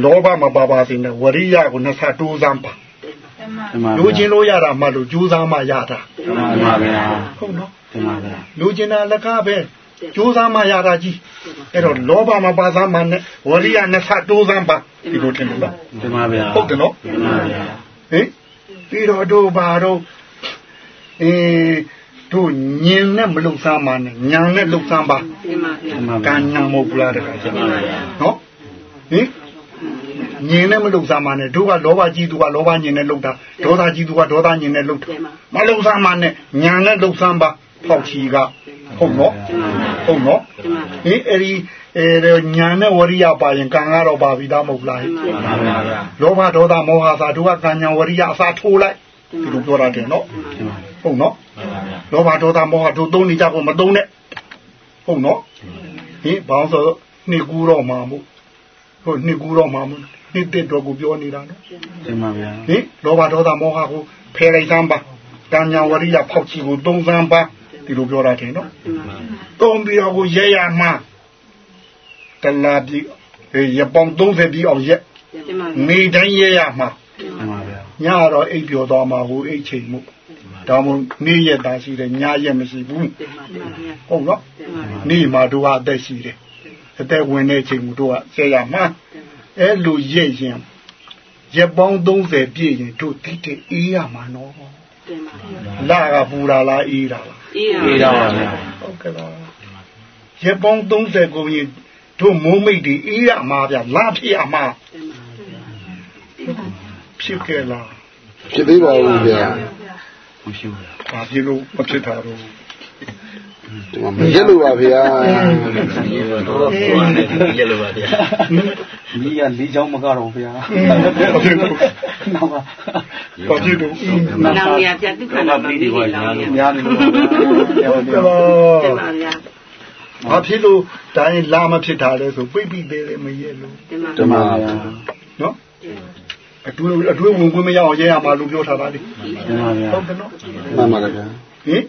လောဘမပါပါစေနဲ့ဝရိယကိုနှစ်ဆတိုးစမ်းပါတင်ပါလူချင်းလို့ရတာမှလို့ကြိုးစားမှရတာတင်ပါဗျာဟုတ်နော်တင်ပါဗျာလူချင်းတာလက်ကပဲကြိုးစားမှရတာကြီးအဲ့တော့လောဘမပါစမ်းမှနဲ့ဝရိယနှစ်ဆတိုးစမ်းပါဒီလိုထင်လို့လားတင်ပါဗျာဟုတ်တယ်နော်တင်ပါဗျာဟင်ပြီးတော့တို့ဘာတော့ အေးတို့ညင်နဲ့မလုံစမ်းမှနဲ့ညာနဲ့လုံစမ်းပါဒီမှာဗျာတင်ပါကံဗျာညာမဟုတ်ဘူးလားတခါကျနော်ဟင်ညင်နဲ့မလုံစားမှနဲ့တို့ကလောဘကြီးသူကလောဘညင်နဲ့လုံတာဒေါသကြီးသူကဒေါသညင်နဲ့လုံတာမလုံစားမှနဲ့ညာနဲ့လုံစားပါဖောက်ချီကဟုတ်နော်ဟုတ်နော်ဟင်အဲ့ဒီအဲညာနဲ့ဝရိယပါရင်ကံကတော့ပါပြီသားမဟုတ်လားလောဘဒေါသမောဟသာတို့ကကံညာဝရိယအစာထိုးလိုက်ဒီလိုပြောတာတယ်နော် ဟုတ်နော်လောဘဒေါသမောဟတို့သုံးနေကြကိုမသုံးနဲ့ဟုတ်နော်ဟင်ဘာလို့ဆိုနှစ်ကူတော့မှာမို့ဟုတ်နှစ်ကူတော့မှာမို့နှစ်တက်တော့ကိုပြောနေတာနော်တင်ပါဗျာဟင်လောဘဒေါသမောဟကိုဖယ်လိုက်စမ်းပါကံညာဝရိယဖောက်ချီကိုသုံးစမ်းပါဒီလိုပြောတာတယ်နော်သုံးပြီးတော့ကိုရဲရမှာတလာပြီးရပောင်30ပြီးအောင်ရက်နေတိုင်းရဲရမှာတင်ပါဗျာညတော့အိပ်ပျော်သွားမှာဟိုအိပ်ချိန်မှု ဒါမှမဟုတ်နေ့ရက်သားရှိတယ်ညရက်မရှိဘူးဟုတ်နော်နေ့မှာတို့ကအသက်ရှိတယ်အသက်ဝင်တဲ့ချိန်မှုတို့ကဆဲရမှာအဲလိုရက်ရင်ရက်ပေါင်း30ပြည့်ရင်တို့တိတိအေးရမှာနော်လာကပူလာလားအေးတာလားအေးတော့ပါဗျာဟုတ်ကဲ့လားရက်ပေါင်း30ကုန်ရင်တို့မိုးမိတ်တွေအေးရမှာဗျလာဖြစ်ရမှာဖြစ်ခဲ့လားဖြစ်သေးပါဘူးဗျာ မရှိဘူးဗျာဘာဖြစ်လို့မဖြစ်တာတော့ဒီမှာမရက်လို့ပါဗျာရက်လို့ပါဗျာမိကလေးချောင်းမကတော့ဗျာဘာဖြစ်လို့နောက်ကဘာဖြစ်လို့နောင်ရပြတ်ဒုက္ခနာမပြီးလောင်ရများနေလို့ဟုတ်ကဲ့တင်ပါပါဗျာဘာဖြစ်လို့တိုင်းလာမဖြစ်တာလဲဆိုပိတ်ပိသေးတယ်မရက်လို့တင်ပါတမဗျာနော် အတူအတူဝင်ခွင့်မရအောင်ရဲရမှာလို့ပြောထားတာလေတမဗျာဟုတ်တယ်နော်မှန်ပါတယ်ဗျာဟင်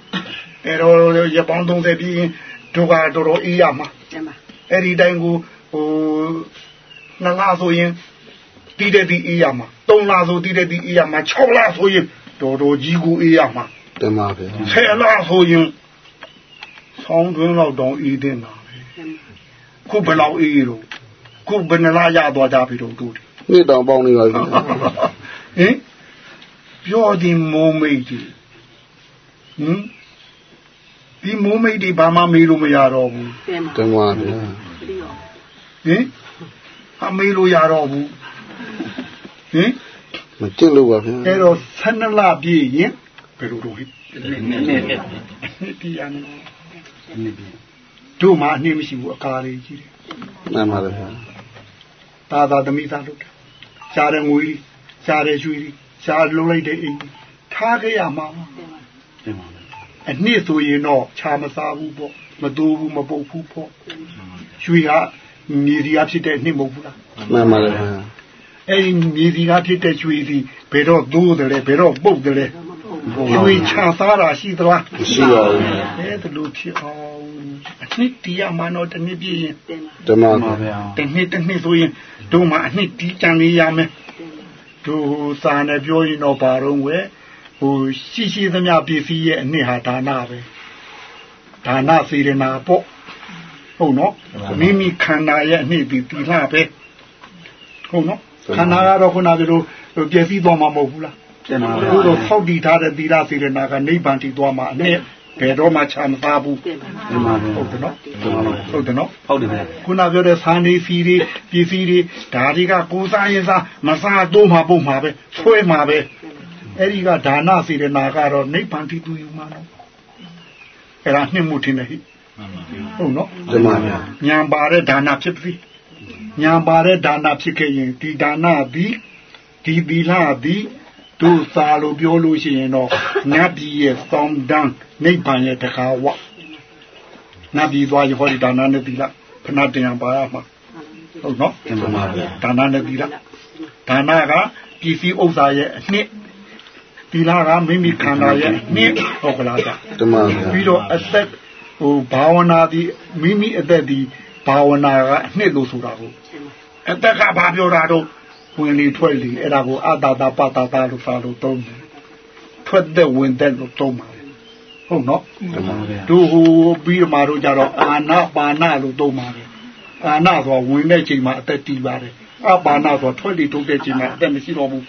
အဲ့တော့ရပောင်း30ပြီးရင်တို့ကတော်တော်အေးရမှာတင်ပါအဲ့ဒီတိုင်းကိုဟိုနှစ်လဆိုရင်တီးတဲ့တီးအေးရမှာသုံးလဆိုတီးတဲ့တီးအေးရမှာ6လဆိုရင်တော်တော်ကြီးကိုအေးရမှာတမဗျာဆယ်လဆိုရင်ဆောင်းတွင်းတော့တောင်အေးတင်တာပဲခုဘယ်လောက်အေးလို့ခုဘယ်နှလားရသွားကြပြီတော့တို့ တယ်နေ့တောင်ပေါင်းနေပါပြီဟင်ပြောဒီမိုးမိတ်ကြီးဟင်ဒီမိုးမိတ်ဒီဘာမှမေးလို့မရတော့ဘူးတင်ပါတမဗျာပြီးတော့ဟင်အမေးလို့ရတော့ဘူးဟင်မကျင့်လို့ပါဗျာအဲ့တော့12လပြည့်ရင်ဘယ်လိုလုပ်ဟိနည်းနည်းနည်းနှစ်တည်းရနော်တို့မှအနှိမ့်မရှိဘူးအကာလေးကြီးတယ်မှန်ပါတယ်ဗျာသာသာသမီးသားလုပ်တာ ရှားတဲ့ငွေကြီးရှားတဲ့ရွှေကြီးရှားလုံးလိုက်တဲ့အိမ်ကြီးထားခဲ့ရမှာတင်ပါအနှစ်ဆိုရင်တော့ခြာမစားဘူးပေါ့မတူဘူးမပုတ်ဘူးပေါ့ရွှေကမြေဒီကဖြစ်တဲ့အနှစ်မဟုတ်ဘူးလားမှန်ပါတယ်ဗျာအဲ့ဒီမြေဒီကဖြစ်တဲ့ရွှေစီဘယ်တော့သိုးတယ်လဲဘယ်တော့ပုတ်တယ်လဲ ရွှေခြာစားတာရှိသလားမရှိပါဘူးအဲ့ဒါလို့ဖြစ်အောင်အနှစ်တီးရမှာတော့တစ်နှစ်ပြည့်ရင်တင်ပါတမပါဗျာဗျာတစ်နှစ်တစ်နှစ်ဆိုရင်တို့မှအနှစ်တီးကြံလေးရမယ်တို့စာနဲ့ပြောရင်တော့ဘာတော့ဝဲဟိုရှိရှိသမျှပစ္စည်းရဲ့အနှစ်ဟာဒါနပဲဒါနစေရနာပေါ့ဟုတ်နော်မိမိခန္ဓာရဲ့အနှစ်ပြီးတီလာပဲဟုတ်နော်ခန္ဓာကတော့ခုနကလိုပျက်စီးသွားမှာမဟုတ်ဘူးလား တင်ပါဘုရားဖောက်တည်ထားတဲ့သီလစေရနာကနိဗ္ဗာန်တည်သွားမှာအနဲ့ဘယ်တော့မှချမ်းမသာဘူးတင်ပါတင်ပါဗျာဟုတ်တယ်နော်ဟုတ်တယ်နော်ဟုတ်တယ်ဗျာခုနပြောတဲ့ဆန်ဒီစီဒီပစ္စည်းတွေဒါတွေကကိုယ်စားရင်စားမစားတော့မှပုံမှာပဲဆွဲမှာပဲအဲ့ဒီကဒါနစေရနာကတော့နိဗ္ဗာန်တည်သူယူမှာနော်အဲ့ဒါနှစ်မှုထင်တယ်ဟိဟုတ်နော်တမဗျာညာပါတဲ့ဒါနဖြစ်ပြီညာပါတဲ့ဒါနဖြစ်ခဲ့ရင်ဒီဒါနသည်ဒီသီလသည် တို့စာလို့ပြောလို့ရှိရင်တော့နတ်ပြည်ရဲ့စောင်းတန်းနိဗ္ဗာန်ရဲ့တကားဝနတ်ပြည်သွားရဟောဒီဒါနနဲ့သီလဖဏတင်ရပါရမှာဟုတ်နော်တင်ပါဗျာဒါနနဲ့သီလဒါနကပစ္စည်းဥစ္စာရဲ့အနှစ်သီလကမိမိခန္ဓာရဲ့အနှစ်ဟုတ်ကလားဗျတမဗျာပြီးတော့အသက်ဟိုဘာဝနာဒီမိမိအသက်ဒီဘာဝနာကအနှစ်လို့ဆိုတာကိုအသက်ကဘာပြောတာတော့ ဝင်လေထွက်လေအဲ့ဒါကိုအတာတာပတာတာလို့စာလို့သုံးတယ်ထွက်တဲ့ဝင်တဲ့လို့သုံးပါတယ်ဟုတ်နော်တမဗျာတို့ဟိုပြီးတော့မှတို့ကြတော့အာနာပါနာလို့သုံးပါတယ်အာနာဆိုဝင်တဲ့ချိန်မှာအသက်တည်ပါတယ်အပါနာဆိုထွက်လေထုတ်တဲ့ချိန်မှာအသက်မရှိတော့ဘူး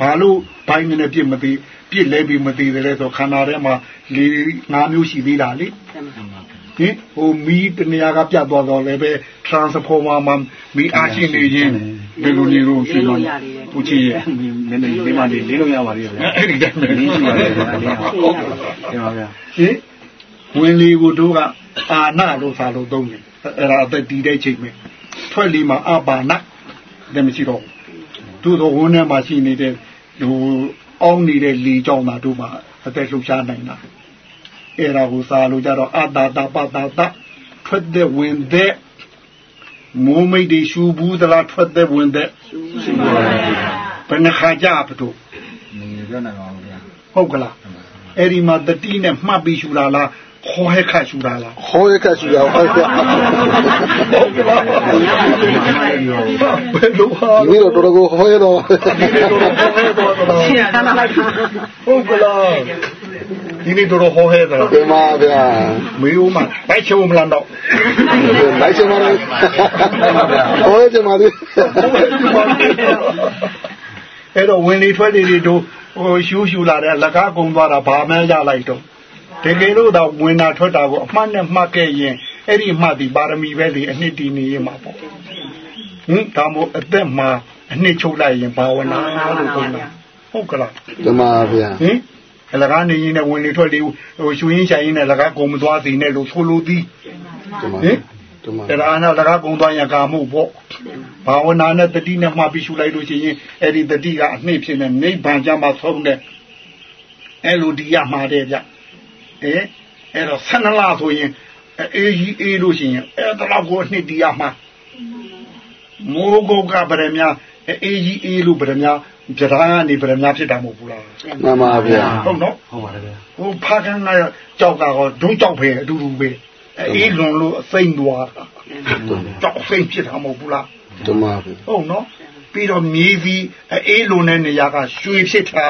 ဘာလို့ဘိုင်းနဲ့ပြစ်မသိပြစ်လဲပြီးမသိတယ်လဲဆိုခန္ဓာထဲမှာလေ၅မျိုးရှိသေးတာလေတင်ပါဟင်ဟိုမီးတနေရာကပြတ်သွားတော့လည်းပဲ transformer မှာမီးအားရှိနေရင်ဟ ဘယ်လိုနေလို့ရှိမှကိုချီရဲ့နည်းနည်းလေးမှလေးလေးလို့ရပါသေးတယ်ဗျာအဲ့ဒီတိုင်းပဲလေးရှိပါတယ်ဗျာလေးဟုတ်တယ်ပါဗျာဟင်ဝင်လေကိုတို့ကအာနာလို့စာလို့သုံးတယ်အဲ့ဒါအသက်တီးတဲ့ချိန်ပဲထွက်လီမှာအပါနာတယ်မရှိတော့သူတို့ဝန်းထဲမှာရှိနေတဲ့ဟိုအောင်းနေတဲ့လေကြောင်းတာတို့မှာအသက်လှုပ်ရှားနိုင်တာအဲ့ဒါကိုစာလို့ကြတော့အတာတာပတာတာထွက်တဲ့ဝင်တဲ့ မိုးမိတ်တွေရှူဘူးသလားထွက်တဲ့ဝင်တဲ့ဘယ်နှခါကြပတို့နေပြောနိုင်ပါဦးဗျာဟုတ်ကလားအဲ့ဒီမှာတတိနဲ့မှတ်ပြီးရှူတာလားခေါ်ဟဲခါရှူတာလားခေါ်ရခက်ရှူရအောင်ဟုတ်ကဲ့ဟုတ်ကလားဘယ်လိုဟာဒီတော့တော်တော်ကိုခေါ်ရတော့ရှင်းတာလိုက်တာဟုတ်ကလား ဒီနေ့တော်တော်ဟောဟဲတာဒီမှာဗျာမေဦးမတိုက်ချုံမလားတော့လိုက်ချင်ပါလားခေါ်ရချင်ပါသေးအဲ့တော့ဝင်လေထွက်လေတွေတို့ဟိုရှူးရှူလာတဲ့လက်ကားကုံသွားတာဘာမှရလိုက်တော့တကယ်လို့တော့ဝင်တာထွက်တာကိုအမှတ်နဲ့မှတ်ခဲ့ရင်အဲ့ဒီအမှတ်ဒီပါရမီပဲလေအနှစ်တည်နေရမှာပေါ့ဟင်ဒါမို့အသက်မှာအနှစ်ချုပ်လိုက်ရင်ဘာဝနာလို့ပြောတာဟုတ်ကလားဒီမှာဗျာဟင် အလကားနေရင်လည်းဝင်လေထွက်လေဟိုရှူရင်းချိုင်ရင်းနဲ့လကားကုံမသွားသေးနဲ့လို့ဆိုလိုသည်ဒီမှာဟင်ဒီမှာအဲ့ဒါအနာလကားကုံသွားရင်ကာမှုပေါ့ဘာဝနာနဲ့တတိနဲ့မှပြီးရှူလိုက်လို့ရှိရင်အဲ့ဒီတတိကအနှိမ့်ဖြစ်နေနိဗ္ဗာန်ကျမှဆုံးတဲ့အဲ့လိုဒီရမှာတဲ့ဗျအဲအဲ့တော့ဆန္ဒလာဆိုရင်အေးကြီးအေးလို့ရှိရင်အဲ့ဒါတော့ကိုအနှစ်ဒီရမှာမိုးကုတ်ကဗရမအေးကြီးအေးလို့ဗရမ ပြဓာကနေဗရမဖြစ်တာမဟုတ်ဘူးလားမှန်ပါဗျာဟုတ်နော်ဟုတ်ပါတယ်ဗျာဟိုဖာကန်ကကြောက်တာကဒုံကြောက်ပဲအတူတူပဲအေးလွန်လို့အစိမ့်သွားတာကြောက်စိမ့်ဖြစ်တာမဟုတ်ဘူးလားဒီမှာဗျာဟုတ်နော်ပြီးတော့မြေကြီးအေးလွန်တဲ့နေရာကရွှေဖြစ်တာ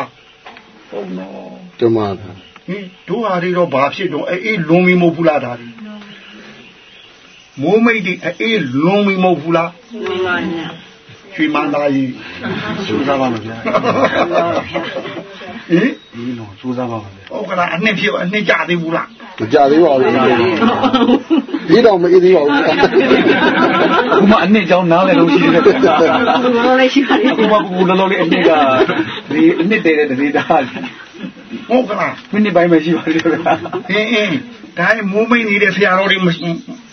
ဟုတ်နော်ဒီမှာဗျာဟင်တို့ဟာတွေတော့ဘာဖြစ်တော့အေးလွန်ပြီမဟုတ်ဘူးလားဒါဒီမိုးမိတ်ဒီအေးလွန်ပြီမဟုတ်ဘူးလားမှန်ပါဗျာ ရွှေမန္တာကြီးစူးစမ်းပါမယ်ဗျာဟင်ဒီလုံးစူးစမ်းပါမယ်ဗျာဟုတ်ကလားအနှစ်ဖြစ်အနှစ်ကြသေးဘူးလားမကြသေးပါဘူးဒီတော့မအေးသေးပါဘူးခုမှအနှစ်ကြောင်းနားလည်လို့ရှိတယ်ဗျာဘာလို့လဲရှိပါလဲအခုမှကူလောလောလေးအနှစ်ကဒီအနှစ်တည်းတဲ့ဒေတာဟုတ်ကလားမိနစ်ပိုင်းပဲရှိပါသေးတယ်ဗျာအင်းအင်းဒါရင်မိုးမိတ်နေတဲ့ဆရာတော်တွေမ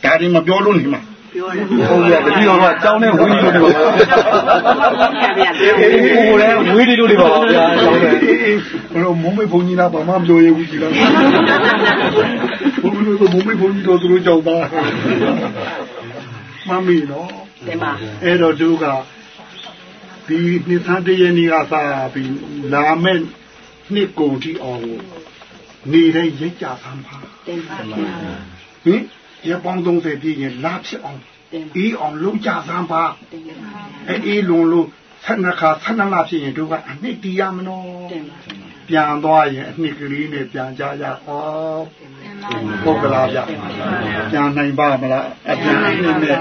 ဒါတွေမပြောလို့နေမှာ ပြောတယ်ဟုတ်ကဲ့တတိယကကြောင်းနဲ့ဝီးလို့နေပါဗျာဗျာဗျာဟိုလည်းဝီးလို့နေပါဗျာကြောင်းနဲ့ဘလို့မိုးမိတ်ဘုန်းကြီးလားဘာမှမပြောရဘူးကြီးလားဘုန်းကြီးကမိုးမိတ်ဘုန်းကြီးတို့သူတို့ကြောက်တာမမီနော်တင်ပါအဲ့တော့သူကဒီနှစ်သန်းတရနေ့ကစားပြီးလာမဲ့နှစ်ကုန်တီအောင်ကိုနေတဲ့ရိတ်ကြသမ်းပါတင်ပါဟင် ရပောင်း30ပြည့်ရင်လာဖြစ်အောင်တင်ပါအေးအောင်လုံးကြသမ်းပါတင်ပါအဲအေးလွန်လို့ဆက်နှခါဆက်နှလဖြစ်ရင်တို့ကအနှစ်တီးရမနော်တင်ပါပြန်သွားရင်အနှစ်ကလေးနဲ့ပြန်ကြရအောင်ဟုတ်ကလားဗျပြန်နိုင်ပါမလားအပြန်အနှစ်နဲ့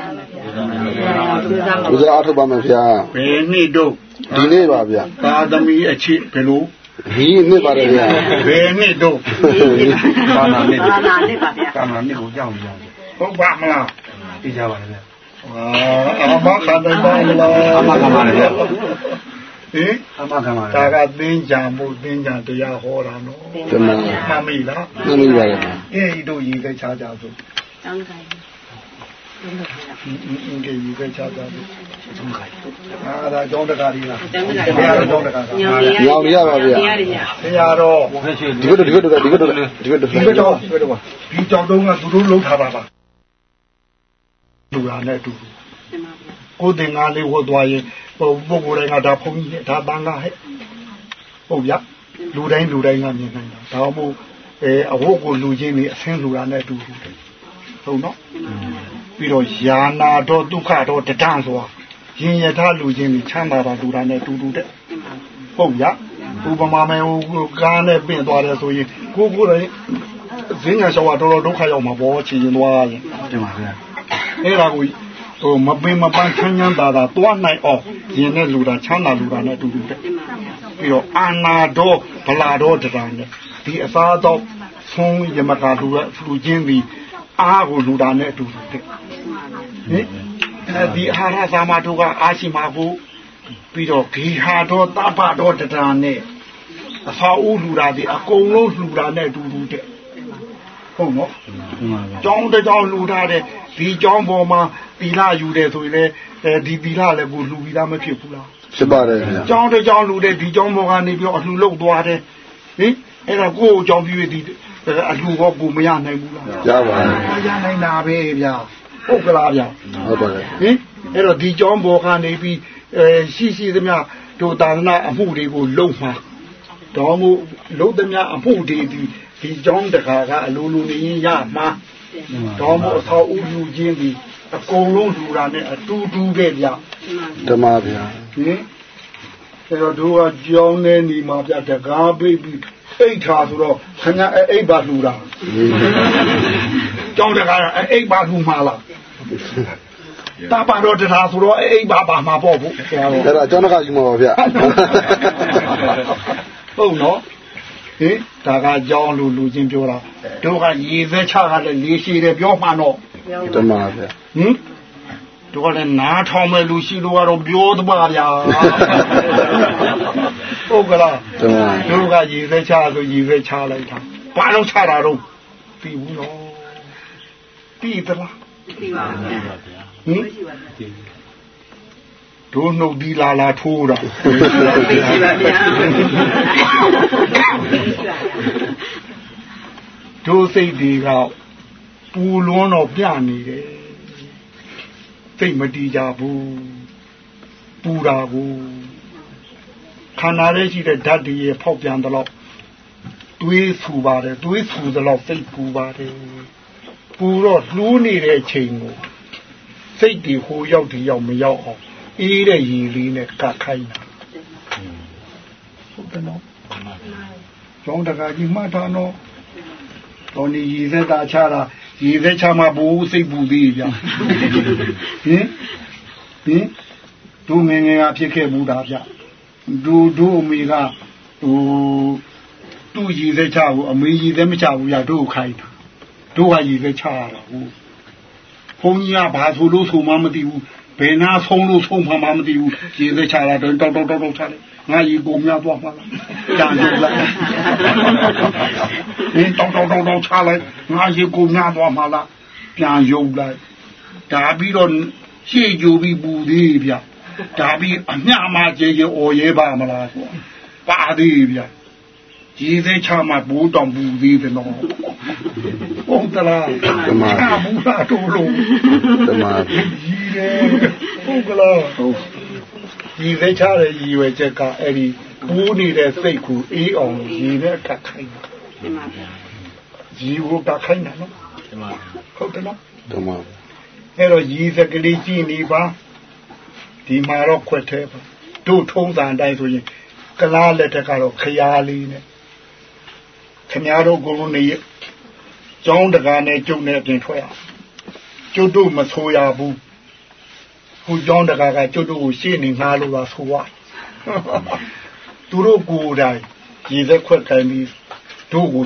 သူစားပါဦးစားအထုတ်ပါမယ်ဗျာဘယ်နှစ်တို့ဒီနေ့ပါဗျာသာသမီအချစ်ဘယ်လိုဒီနေ့ပါတယ်ဗျာဘယ်နှစ်တို့ဘာနာနှစ်ဘာနာနဲ့ပါဗျာကာနာနှစ်ကိုကြောင်းကြတယ် ဟုတ်ပါမလားသိကြပါလေဗျာအာအမခန္ဓာပါမလားအမခန္ဓာပါလေဗျဟင်အမခံပါလေဒါကသင်္ကြံမှုသင်္ကြံတရားဟောတာနော်ဒီမှာမှန်ပြီလားနမီပါဗျာအေးတို့ရေခဲချကြစို့တောင်းတိုင်းအင်းအင်းကြီးရေခဲချကြစို့အာဒါကြောင်းတကားကြီးလားတမ်းမလားတရားတော်ကြောင်းတကားကညောင်ရညောင်ရပါဗျာတရားရတရားတော်ဒီကတော့ဒီကတော့ဒီကတော့ဒီကတော့ဒီဘက်တော့ဒီဘက်တော့ဒီကြောင်တုံးကသူတို့လှုပ်ထားတာပါ လူလာနဲ့အတူတူတင်ပါကိုယ်တင်ငါလေးဝတ်သွားရင်ဟိုပုဂ္ဂိုလ်တိုင်းကဒါဖုန်းကြီးဒါတန်ကဟဲ့ဟုတ်ဗျလူတိုင်းလူတိုင်းကမြင်နိုင်တာဒါမှမဟုတ်အဲအဝတ်ကိုလူချင်းနေအဆင်းလူလာနဲ့အတူတူတယ်ဟုတ်နော်ပြီးတော့ယာနာတော့ဒုက္ခတော့တဒံဆိုတာရင်ရထားလူချင်းနေချမ်းသာတာလူလာနဲ့အတူတူတဲ့ဟုတ်ဗျဥပမာမဲဟိုကားနဲ့ပင့်သွားတယ်ဆိုရင်ကိုကိုယ်တိုင် ဈဉ္ညာရှောက်တော့တော်တော်ဒုက္ခရောက်မှာပေါ့ချီရင်သွားရင်တင်ပါဗျာအဲ့ဒါကိုဟိုမပင်မပန်းချမ်းချမ်းသာသာတွားနိုင်အောင်ရင်နဲ့လူတာချမ်းသာလူတာနဲ့အတူတူတဲ့ပြီးတော့အာနာတော့ဗလာတော့တရာနဲ့ဒီအစားတော့ဆုံးယမကာလူကလူချင်းပြီးအားကိုလူတာနဲ့အတူတူတဲ့ဟင်အဲဒီအာဟာရသာမတို့ကအာရှိမာကိုပြီးတော့ဂေဟာတော်တပ္ပတော်တတရာနဲ့အဖောက်ဦးလူတာဒီအကုန်လုံးလူတာနဲ့တူတူတဲ့ ဟုတ်နော်ကျောင်းတစ်ကျောင်းလူထားတဲ့ဒီကျောင်းပေါ်မှာသီလယူတယ်ဆိုရင်လည်းအဲဒီသီလလည်းကိုလူပြီးသားမဖြစ်ဘူးလားဖြစ်ပါတယ်ခင်ဗျာကျောင်းတစ်ကျောင်းလူတဲ့ဒီကျောင်းပေါ်ကနေပြီးတော့အလှလုတ်သွားတယ်ဟင်အဲ့ဒါကိုယ့်ကိုကျောင်းပြီးဒီအလှဘောကိုမရနိုင်ဘူးလားရပါတယ်ရနိုင်တာပဲဗျာဟုတ်ကလားဗျာဟုတ်ပါတယ်ဟင်အဲ့တော့ဒီကျောင်းပေါ်ကနေပြီးအဲရှိရှိသမျှတို့သာသနာအမှုတွေကိုလုံမှာတော်မူလုံသမျှအမှုတွေဒီ ဒီကျောင်းတကာကအလိုလိုနေရင်ရမှာတော်မူအထောက်အဦယူခြင်းဒီအကုန်လုံးလူတာနဲ့အတူတူပဲဗျာဓမ္မဗျာဟင်အဲ့တော့တို့ကကြောင်းနေနေမှာပြတကားပိတ်ပြီးအိတ်ထားဆိုတော့ခင်ဗျာအဲ့အိတ်ပါလူတာကြောင်းတကားအဲ့အိတ်ပါလူမှာလားတာပါတော့တရားဆိုတော့အဲ့အိတ်ပါပါမှာပေါ့ဘူးဆရာတော်အဲ့ဒါအကျောင်းကယူမှာပါဗျာဟုတ်နော် ဟင်ဒါကကြောင်းလူလူချင်းပြောတာတို့ကရေစက်ချကလည်းလေးရှိတယ်ပြောမှတော့ဓမ္မဗျာဟင်တို့ကလည်းနားထောင်မဲ့လူရှိလို့ကတော့ပြောသပါဗျာဟုတ်ကလားဓမ္မတို့ကရေစက်ချဆိုရေစက်ချလိုက်တာဘာလို့ချတာတော့ပြီဘူးနော်ပြီသလားဒီပါဗျာဟင် တို့နှုတ်ဒီလာလာထိုးတာသိရှိပါဗျာတို့စိတ်တွေကပူလွန်းတော့ပြနေတယ်စိတ်မတီးကြဘူးပူတာကိုခန္ဓာလေးရှိတဲ့ဓာတ်တွေရဖောက်ပြန်တော့တွေးဆူပါတယ်တွေးဆူတော့စိတ်ပူပါတယ်ပူတော့လှူးနေတဲ့ချိန်ကိုစိတ်တွေဟိုရောက်ဒီရောက်မရောက်အောင် အေးတဲ့ရည်လေးနဲ့ကတ်ခိုင်းတာဟုတ်တယ်နော်ကျောင်းတကာကြီးမှတ်တာနော်တော်နေရည်သက်တာချတာရည်သက်ချမှာဘူစိတ်ပူသေးဗျာဟင်ဟင်တို့ငယ်ငယ်ကဖြစ်ခဲ့ဘူးတာဗျတို့တို့အမေကဟိုသူ့ရည်သက်ချကိုအမေရည်သက်မချဘူးဗျတို့ခိုင်းတာတို့ကရည်သက်ချရတာဟုတ်ဘုန်းကြီးကဘာဆိုလို့ဆိုမှမသိဘူး ဘယ်နာဆုံးလို့ဆုံးမှမသိဘူးရည်သက်ချတာတော့တောက်တောက်တောက်တောက်ချတယ်ငါရီပုံများသွားမှလားကြံကြလားနင်းတောက်တောက်တောက်တောက်ချလိုက်ငါရီကိုများသွားမှလားပြန်ယုံလိုက်ဒါပြီးတော့ရှေ့ကြိုပြီးပူသေးဗျဒါပြီးအမျှမှကျေကျေអော်ရဲပါမလားဆိုပါသေးဗျ ကြီးသေးချမှာဘိုးတောင်ပူသေးတယ်နော်ဟုတ်တလားချဘူးလားတို့လို့ဓမ္မကြီးတယ်ဟုတ်ကလားဟုတ်ဒီသိချတဲ့ရည်ရွယ်ချက်ကအဲ့ဒီပူးနေတဲ့စိတ်ကိုအေးအောင်ရည်နဲ့ကတ်ခိုင်းတာဒီမှာဗျာရည်ကိုကတ်ခိုင်းတာနော်ဟုတ်တယ်နော်ဓမ္မအဲ့တော့ရည်စကလေးကြည့်နေပါဒီမှာတော့ခွက်သေးပါတို့ထုံးစံအတိုင်းဆိုရင်ကလားလက်ထက်ကတော့ခရားလေးနဲ့ ခင်ဗျားတို့ကိုယ်လုံးနေရကျောင်းတကာနဲ့ကျုပ်နဲ့အပြင်ထွက်ရကျုပ်တို့မဆိုရဘူးဟိုကျောင်းတကာကကျုပ်တို့ကိုရှေ့နေငှားလို့ပါဆိုရသူတို့ကိုယ်တိုင်ရည်သက်ခွက်ခိုင်းပြီးတို့ကို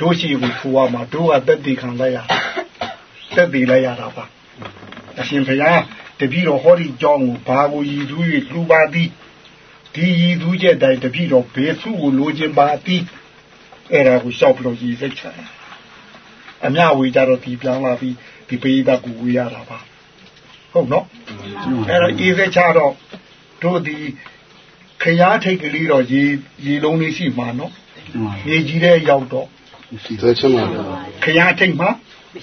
တို့ရှိကိုဆိုရမှာတို့ကတက်တီခံလိုက်ရတက်တီလိုက်ရတာပါအရှင်ဘုရားတပည့်တော်ဟောဒီကျောင်းကိုဘာကိုရည်သူ၍လူပါသည်ဒီရည်သူချက်တိုင်တပည့်တော်ဘေစုကိုလိုချင်ပါသည် အဲ့ဒါကိုရှောက်ပြီးတော့ရည်သက်ချတာအမြဝေကြတော့ဒီပြောင်းလာပြီးဒီပိဋကကိုဝေရတာပါဟုတ်နော်အဲ့တော့ရည်သက်ချတော့တို့ဒီခရားထိတ်ကလေးတော့ရေရေလုံးလေးရှိမှာနော်ရေကြီးတဲ့ရောက်တော့သဲချင်ပါဗျာခရားထိတ်မှာ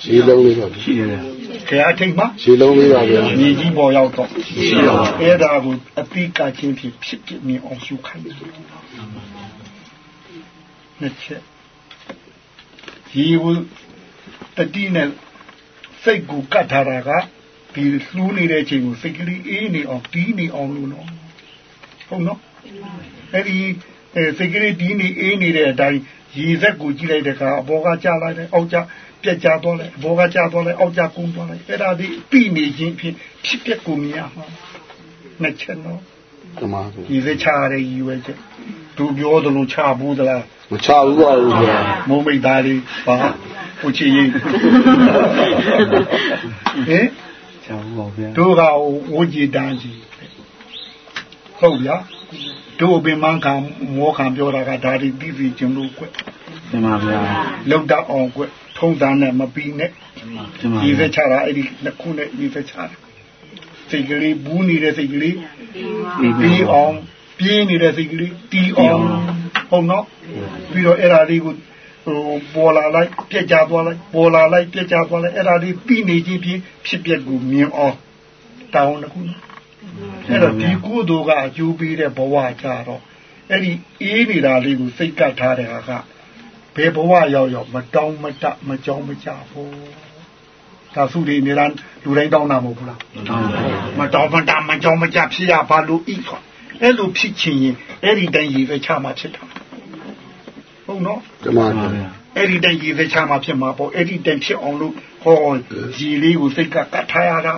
ရှည်လုံးလေးပါဗျာရှိတယ်ခရားထိတ်မှာရှည်လုံးလေးပါဗျာမြေကြီးပေါ်ရောက်တော့ရှိတော့အဲ့ဒါကိုအတိကချင်းဖြစ်ဖြစ်ဖြစ်မြင်အောင်ရှုခိုင်းတယ် နှစ်ချက်ဒီဝတတိနဲ့စိတ်ကိုကတ်ထားတာကဒီလှူးနေတဲ့ချိန်ကိုစိတ်ကလေးအေးနေအောင်တီးနေအောင်လို့နော်ဟုတ်နော်အဲ့ဒီအဲစိတ်ကလေးတီးနေအေးနေတဲ့အတိုင်းရေစက်ကိုကြည့်လိုက်တဲ့အခါအဘောကကျလိုက်တယ်အောက်ကျပြက်ကျသွားလိုက်အဘောကကျသွားလိုက်အောက်ကျကုန်းသွားလိုက်အဲ့ဒါဒီပြီးနေခြင်းဖြစ်ဖြစ်ပျက်ကိုမြင်ရမှာနှစ်ချက်နော်ဓမ္မဗျာဒီစက်ချရတဲ့ရည်ရွယ်ချက် သူပြောသလိုချဘူးသလားမချဘူးပါဘူးဗျာမုံမိတ်သားလေးပါကိုချီရင်ဟင်ချာဘူးပါဗျာတို့ကဝိကြည်တန်းကြီးဟုတ်ဗျာတို့ပင်မခံမောခံပြောတာကဒါဒီပြီးပြီကျွန်တော်ကွတင်ပါဗျာလောက်တအောင်ကွထုံးသားနဲ့မပြီးနဲ့တင်ပါဒီစဗျာချတာအဲ့ဒီနှစ်ခုနဲ့ဒီစချတာစိတ်ကလေးဘူးနေတဲ့စိတ်ကလေးပြီးအောင် ပြင်းနေတဲ့စိတ်ကလေးတီးအောင်ဟုတ်နော်ပြီးတော့အဲ့ဒါလေးကိုဟိုပေါ်လာလိုက်ပြက်ကြသွားလိုက်ပေါ်လာလိုက်ပြက်ကြသွားလိုက်အဲ့ဒါလေးပြီးနေချင်းဖြင့်ဖြစ်ပျက်ကိုမြင်အောင်တောင်းတစ်ခုနော်အဲ့တော့ဒီကုသိုလ်ကအကျိုးပေးတဲ့ဘဝကြတော့အဲ့ဒီအေးနေတာလေးကိုစိတ်ကပ်ထားတဲ့ဟာကဘယ်ဘဝရောက်ရောက်မတောင်းမတမကြောင်းမကြဘူးဒါစုတွေနေလားလူတိုင်းတောင်းတာမဟုတ်ဘူးလားမတောင်းမတမကြောင်းမကြဖြစ်ရဘာလို့ဤဆို အဲ့လိုဖြစ်ချင်ရင်အဲ့ဒီတိုင်းရည်ပဲချမှဖြစ်တာဟုတ်နော်ဓမ္မတင်ပါဗျာဗျာအဲ့ဒီတိုင်းရည်စချမှာဖြစ်မှာပေါ့အဲ့ဒီတိုင်းဖြစ်အောင်လို့ဟောရည်လေးကိုစိတ်ကကတ်ထားရတာ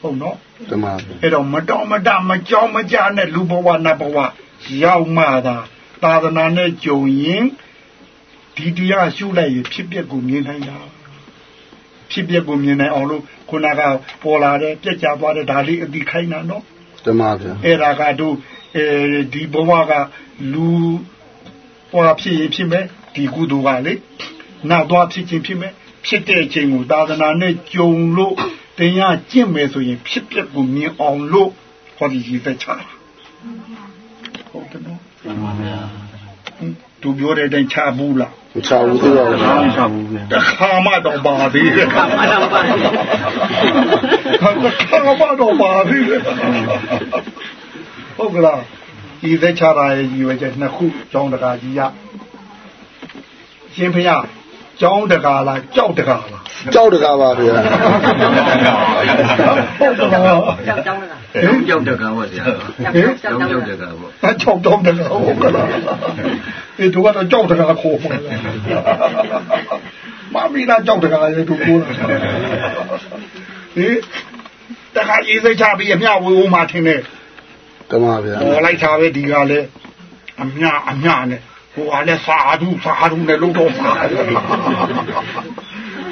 ဟုတ်နော်ဓမ္မဗျာအဲ့တော့မတော်မတမကြောင်းမကြနဲ့လူဘဝနတ်ဘဝရောက်မှသာသာသနာနဲ့ကြုံရင်ဒီတရားရှုလိုက်ရင်ဖြစ်ပျက်ကိုမြင်နိုင်တာဖြစ်ပျက်ကိုမြင်နိုင်အောင်လို့ခုနကပေါ်လာတဲ့ပြက်ကြသွားတဲ့ဒါလေးအတိခိုင်းတာနော်ဓမ္မဗျာအဲ့ဒါကတို့ အဲဒီဘဝကလူဟောဖြစ်ရင်ဖြစ်မယ်ဒီကုသိုလ်ကလေနောက်တော့ဖြစ်ချင်းဖြစ်မယ်ဖြစ်တဲ့အချိန်ကိုသာသနာနဲ့ကြုံလို့တရားကျင့်မယ်ဆိုရင်ဖြစ်ပျက်ကိုမြင်အောင်လို့ဟောဒီကြီးသက်ချတာဟုတ်တယ်နော်တင်ပါဗျာဟင်သူပြောတဲ့အတိုင်းချဘူးလားမချဘူးသေးပါဘူးဘာမှချဘူးဗျာတခါမှတော့ပါသေးတယ်ခါမှတော့ပါတခါမှတော့ပါသေးတယ် ဟုတ်ကလားဒီသက်ချတာရဲ့ကြီးဝဲချက်နှစ်ခုကျောင်းတကာကြီးရရှင်ဖျားကျောင်းတကာလားကြောက်တကာလားကြောက်တကားပါဗျာဟုတ်ကလားကြောက်ကြောက်လားဟင်ကြောက်တကပါဗျာကြောက်ကြောက်ကြောက်ကြောက်တကပေါ့အချောက်တောင်းတကာဟုတ်ကလားဒီတို့ကတော့ကြောက်တကာခေါ်မှာမမီးလားကြောက်တကာရဲ့သူကိုလားဟင်တခါရေးစိတ်ချပြီးအမျှဝေဝမှထင်တယ် ဓမ္မဗျာပေါ်လိုက်တာပဲဒီကလည်းအမျှအမျှနဲ့ဟိုကလည်းစာဓုစာဓုနဲ့လုံးတော့ပါ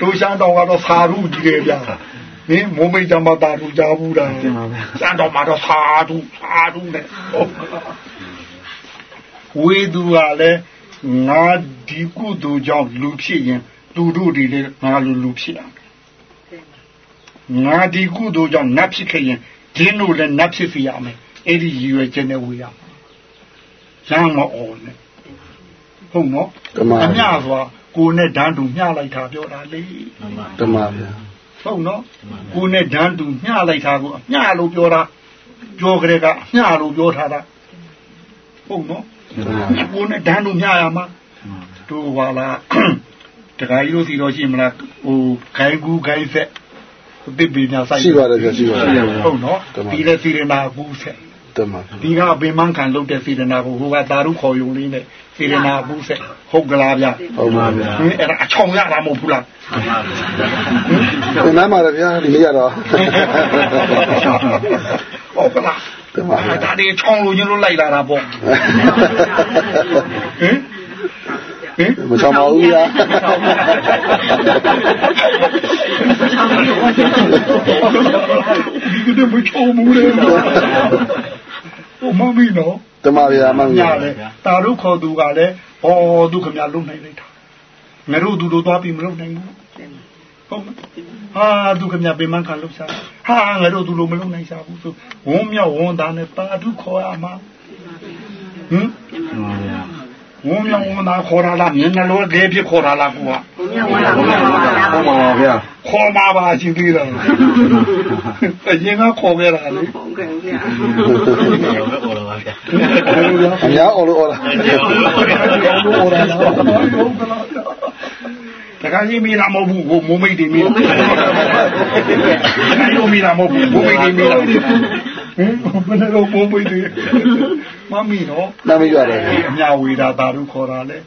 တို့ရှမ်းတော်ကတော့စာဓုကြီးတယ်ဗျာမင်းမိုးမိတ်ကြမှာတာဓုကြဘူးလားတင်ပါဗျာရှမ်းတော်မှာတော့စာဓုစာဓုနဲ့ဝေသူကလည်းငါဒီကုသူကြောင့်လူဖြစ်ရင်သူတို့တွေလည်းငါလူလူဖြစ်ရမယ်ငါဒီကုသူကြောင့်နတ်ဖြစ်ခဲ့ရင်ဒင်းတို့လည်းနတ်ဖြစ်စီရမယ် အဲ့ဒီရည်ရွယ်ချက်နဲ့ဝေရမယ်ရမ်းမအောင်နဲ့ဟုတ်နော်ဓမ္မအမျှဆိုတာကိုယ်နဲ့ဓာန်တူမျှလိုက်တာပြောတာလေဓမ္မဗျာဟုတ်နော်ကိုယ်နဲ့ဓာန်တူမျှလိုက်တာကိုအမျှလို့ပြောတာပြောကြတဲ့ကအမျှလို့ပြောထားတာဟုတ်နော်ကိုယ်နဲ့ဓာန်တူမျှရမှာတို့ပါလားတခါကြီးလို့စီတော့ရှိမလားဟိုခိုင်ကူခိုင်ဆက်သစ်ပင်ညာဆိုင်ရှိပါတယ်ဗျာရှိပါတယ်ဟုတ်နော်ဒီလေစီရနာကူဆက် ဓမ္မဗျာဒီကပင်မခံလုပ်တဲ့စေတနာကိုဟိုကသာရုခေါ်ယုံလေးနဲ့စေတနာဘူးဆက်ဟုတ်ကလားဗျဟုတ်ပါဗျာဟင်အဲ့ဒါအချောင်ရတာမဟုတ်ဘူးလားဒီနားမှာလည်းဗျာဒီမရတော့ဟုတ်ကလားဓမ္မဗျာအဲ့ဒါဒီချောင်လို့ညလို့လိုက်လာတာပေါ့ဟင်ဟင်မချောင်ပါဘူးဗျာဒီကနေ့မချောင်ဘူးလေ ဟိုမမီနော်ဓမ္မဗျာမှန်ညပါလေတာတို့ခေါ်သူကလည်းဟောသူခမလုံနိုင်လိုက်တာငါတို့သူတို့သွားပြီးမလုံနိုင်ဘူးဟုတ်မဟာသူခမပင်မခံလို့စားဟာငါတို့သူတို့မလုံနိုင်စားဘူးဆိုဝုံမြောက်ဝုံသားနဲ့တာတို့ခေါ်ရမှာဟင်တင်ပါဗျာ ဝုံမြောက်ဝုံသားခေါ်ရလားမျက်နှာလုံးလေးဖြစ်ခေါ်ရလားကွာဘုရားဝါလာဘုရားဝါလာဟုတ်ပါပါဗျာခေါ်မှာပါရှိသေးတယ်အရင်ကခေါ်ခဲ့တာလေဟုတ်ကဲ့ဗျာအများအောင်လို့ဟောတာတခါကြီးမိလာမဟုတ်ဘူးဟိုမိုးမိတ်တွေမိလာတခါကြီးမိလာမဟုတ်ဘူးမိုးမိတ်တွေမိလာဟင် ဘယ်လိုမိုးမိတ်တွေမမီနော်နားမရွရတယ်ဒီအမြဝေဒတာတို့ခေါ်တာလေ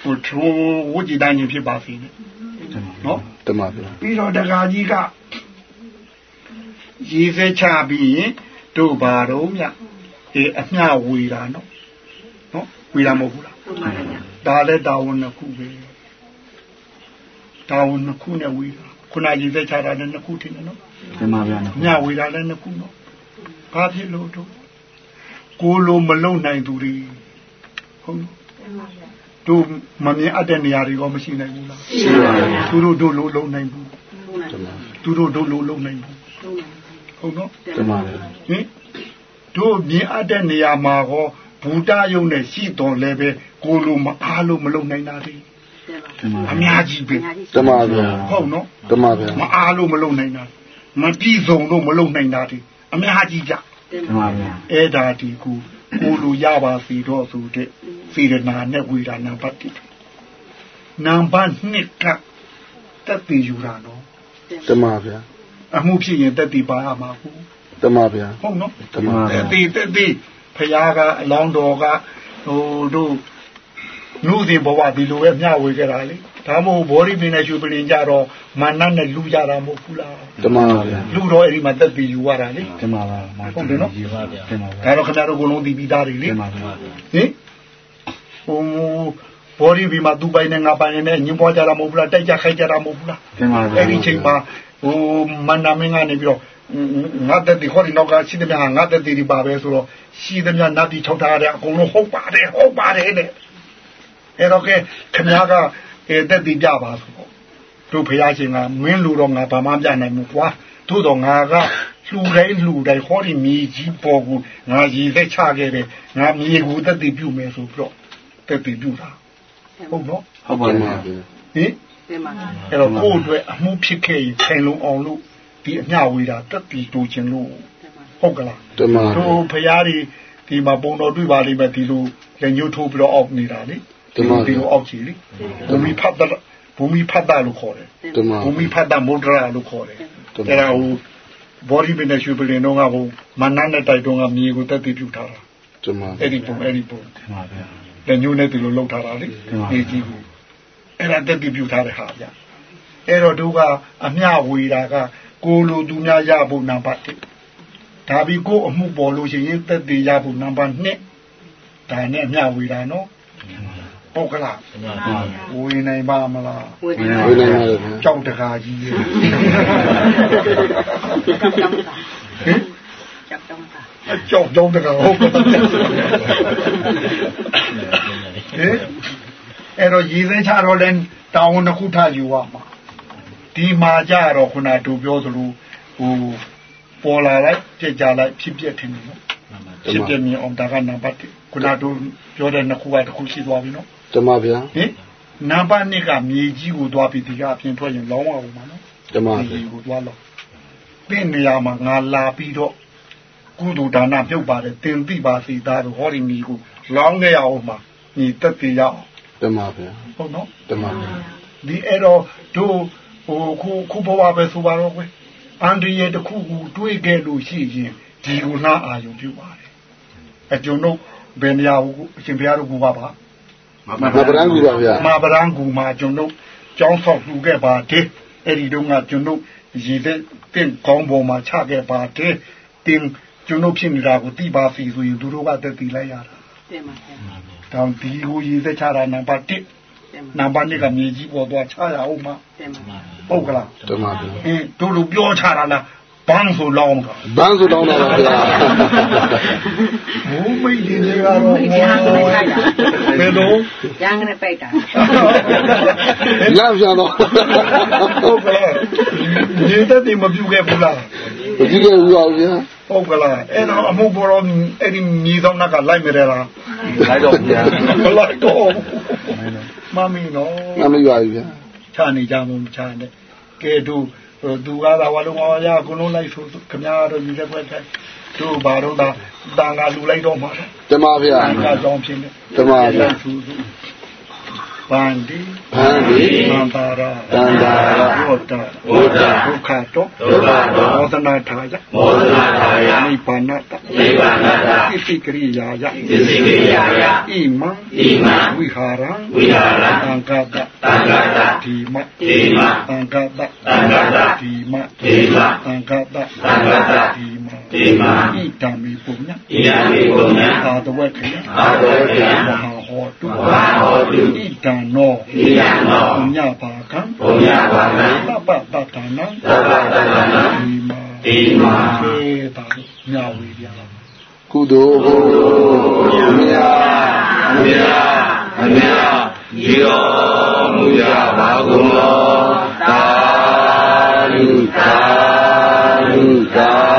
ဟိုထုံးဝကြည်တိုင်းရင်ဖြစ်ပါစေနဲ့နော်ဓမ္မဗျာပြီးတော့တခါကြီးကရေးစဲချပြီးရင်တို့ဘာတော့မြအေးအမြဝေတာနော်နော်ဝေတာမဟုတ်ဘူးလားဟုတ်ပါဗျာဒါလည်းတာဝန်နှစ်ခုပဲတာဝန်နှစ်ခုနဲ့ဝေးတာခုနကြီးသက်ချတာလည်းနှစ်ခုထင်တယ်နော်တမဗျာညဝေတာလည်းနှစ်ခုနော် ဘာဖြစ်လို့တို့ကိုလိုမလုံနိုင်သူတွေဟုတ်နော်တို့မမြင်အပ်တဲ့နေရာတွေရောမရှိနိုင်ဘူးလားရှိပါဗျာသူတို့တို့လိုလုံနိုင်ဘူးသူတို့တို့လိုလုံနိုင်ဘူးဟုတ်နော်တမဗျာဟင်တို့မြင်အပ်တဲ့နေရာမှာဟောဘူတယုံနဲ့ရှိတော်လည်းပဲကိုလိုမအားလို့မလုံနိုင်တာတွေတမအများကြီးပဲတမဗျာဟုတ်နော်တမဗျာမအားလို့မလုံနိုင်တာမပြည့်စုံလို့မလုံနိုင်တာတွေ အများကြီးကြတမဗျာအဲ့ဒါဒီကိုကိုလိုရပါစီတော့ဆိုတဲ့စေရနာနဲ့ဝေဒနာပတ်တိနံပါတ်2ကတက်တည်ယူတာနော်တမဗျာအမှုဖြစ်ရင်တက်တည်ပါရမှာဟုတ်တမဗျာဟုတ်နော်တမတက်တည်တက်တည်ဖရာကအလောင်းတော်ကဟိုတို့လူစဉ်ဘဝဒီလိုပဲမျှဝေခဲ့တာလေ ဒါမို့ဘောရီပင်နဲ့ရွှေပလင်ကြတော့မာနနဲ့လူကြတာမဟုတ်ဘူးလားတမဗျာလူတော့အဲ့ဒီမှာတက်တည်ယူရတာလေတမပါမဟုတ်တယ်နော်ဒီပါဗျာတမပါဒါတော့ခင်ဗျားတို့ဘုံလုံးတည်ပြီးသားတွေလေတမပါဟင်ဟိုဘောရီဘီမှာသူပိုင်နဲ့ငါပိုင်နဲ့ညင်ပွားကြတာမဟုတ်ဘူးလားတိုက်ကြခိုက်ကြတာမဟုတ်ဘူးလားတမပါအဲ့ဒီချိန်မှာဟိုမန္နာမင်းကနေပြီးတော့ငါတက်ဒီခေါ်ဒီနောက်ကရှိသမျှငါတက်ဒီဒီပါပဲဆိုတော့ရှိသမျှနတ်ဒီထောက်ထားတဲ့အကုန်လုံးဟုတ်ပါတယ်ဟုတ်ပါတယ်နဲ့အဲ့တော့ကခင်ဗျားက အဲတက်ဒီပြပါဆိုတော့တို့ဖရာရှင်ကမင်းလူတော့ငါဘာမှပြနိုင်ဘူးကွာသို့တော့ငါကလှူတိုင်းလှူတိုင်းဟောဒီမြေကြီးပေါ်ကူငါရည်သက်ချခဲ့တယ်ငါမြေကူတက်ဒီပြုမယ်ဆိုပြီးတော့တက်ဒီပြုတာဟုတ်နော်ဟုတ်ပါတမဗျာဗျာဟင်အဲ့တော့ကိုယ့်အတွက်အမှုဖြစ်ခဲ့ရင်ခိုင်လုံအောင်လို့ဒီအမျှဝေတာတက်တီတူခြင်းလို့ဟုတ်ကလားတမဗျာတို့ဖရားတွေဒီမှာပုံတော်တွေ့ပါလိမ့်မယ်ဒီလိုလက်ညှိုးထိုးပြီးတော့အောက်နေတာလေ ဒီလိုအောက်ချီလေဘူမီဖတ်တာဘူမီဖတ်တာလို့ခေါ်တယ်တမဘူမီဖတ်တာမုဒရာလို့ခေါ်တယ်အဲ့ဒါဟိုဘော်ဒီဘင်းနဲ့ရွှေပလင်တော့ကဟိုမနန်းနဲ့တိုက်တော့ကမြေကိုတက်တီပြုထားတာတမအဲ့ဒီပုံအဲ့ဒီပုံတမပါဗျာလက်ညှိုးနဲ့ဒီလိုလှုပ်ထားတာလေမှန်ပါဒီကြီးကိုအဲ့ဒါတက်ပြီးပြထားတဲ့ဟာဗျအဲ့တော့တို့ကအမျှဝေတာကကိုလိုသူများရဖို့နံပါတ်1ဒါပြီးကိုအမှုပေါ်လို့ရှိရင်တက်တည်ရဖို့နံပါတ်2ဒါနဲ့အမျှဝေတာနော် ပုတ်ကလားဝေနိုင်ပါမလားဝိနေပါဗျာကြောက်တကားကြီးရဲ့ဟင်အကြောက်ကြောက်တကားဟုတ်ကဲ့ဟင်အဲ့တော့ရည်စဲချတော့လဲတောင်းတစ်ခုထားယူရမှာဒီမှာကြတော့ခုနတို့ပြောသလိုဟိုပေါ်လာလိုက်ပြက်ကြလိုက်ဖြစ်ပြက်ထင်တယ်နော်ဖြစ်ပြက်မြင်အောင်ဒါကနံပါတ်1ခုနတို့ပြောတဲ့နှစ်ခုကတစ်ခုရှိသွားပြီနော် တမဗျာဟင်နံပါတ်2ကမြေကြီးကိုသွားပြီးဒီကအပြင်ထွက်ရင်လောင်းအောင်ပါနော်တမဒီဗျာကိုသွားလို့တဲ့နေရာမှာငါလာပြီးတော့ကုသိုလ်ဒါနပြုတ်ပါတယ်တင်သိပါစီသားတို့ဟောဒီမီကိုလောင်းခဲ့ရအောင်မှာညီတက်ပြရအောင်တမဗျာဟုတ်နော်တမဗျာဒီအဲ့တော့တို့ဟိုခုခုဘဝပဲဆိုပါတော့ကွယ်အန်ဒီရဲ့တစ်ခုခုတွေးခဲ့လို့ရှိရင်ဒီကိုနှာအာယုပြုပါတယ်အကျုံတို့ဘယ်နေရာကိုအရှင်ဘုရားတို့ကပါပါ မပရန်ကူပါဗျာမာပရန်ကူမှာကျွန်တော်ကျောင်းဆောက်လှူခဲ့ပါတယ်အဲ့ဒီတုန်းကကျွန်တော်ရည်တဲ့တင်ကောင်းပေါ်မှာချခဲ့ပါတယ်တင်ကျွန်တော်ဖြစ်နေတာကိုသိပါစီဆိုရင်သူတို့ကတက်တည်လိုက်ရတာတောင်ဒီကိုရည်သက်ချတာနံပါတ်1နံပါတ်2ကမြေကြီးပေါ်သွားချရအောင်မှာဟုတ်ကလားတမဗျာအင်းတို့လူပြောချတာလား ဘန်းဆိုလောင်းတာဘန်းဆိုတောင်းတာပါဗျာဘုံမိတ်တွေကတော့ဘယ်လိုရန်ကနေပိတ်တာလမ်းပြန်တော့ဟုတ်ကလားရေတက်တယ်မပြုတ်ခဲ့ဘူးလားမကြည့်ခဲ့ဘူးပါဗျာဟုတ်ကလားအဲ့တော့အမှုဘောတော့အဲ့ဒီမြေသောနကလိုက်မရလားလိုက်တော့ဗျာမလိုက်တော့မမီနော်ငါမရွာဘူးဗျာခြာနေကြမှမခြာနဲ့ကဲတို့ သူကသာဝါလုံးဝရအကုန်လုံးလိုက်ဆိုခမရတော့ဒီလက်ွက်ထိုင်တို့ဘာတော့တာတန်ကလူလိုက်တော့မှာတမဗျာတန်ကကြောင်းဖြစ်နေတမဗျာ ဗန္ဒီဘန်းဒီသံတာရတန်တာရဝတ္တဝတ္တဒုက္ခတောဒုက္ခတောမောဒနာထာယမောဒနာထာယနိဗ္ဗာနတနိဗ္ဗာနတဣတိကရိယာယသစ္စည်းကိရိယာယဣမံဣမံဝိဟာရံဝိဟာရံသံဃတသံဃတဒီမဒီမသံဃတသံဃတဒီမဒီမသံဃတသံဃတဒီမဒီမဣတံမိပုညဣယံမိပုညံအာတဝက်ခေယအာတဝေယံမ ဟာဟဟောတုဝါဟောတုဣဒံနောဣဒံနောပုညပါကံဘုရားဘာကံသဗ္ဗတတ္တနံသဗ္ဗတတ္တနံဒီမာဒီမာသေတာညဝေပြာကုသိုလ်ဘုရားမြတ်အမြတ်အမြတ်ဒီတော်မူကြပါကုန်သောသာဓုသာ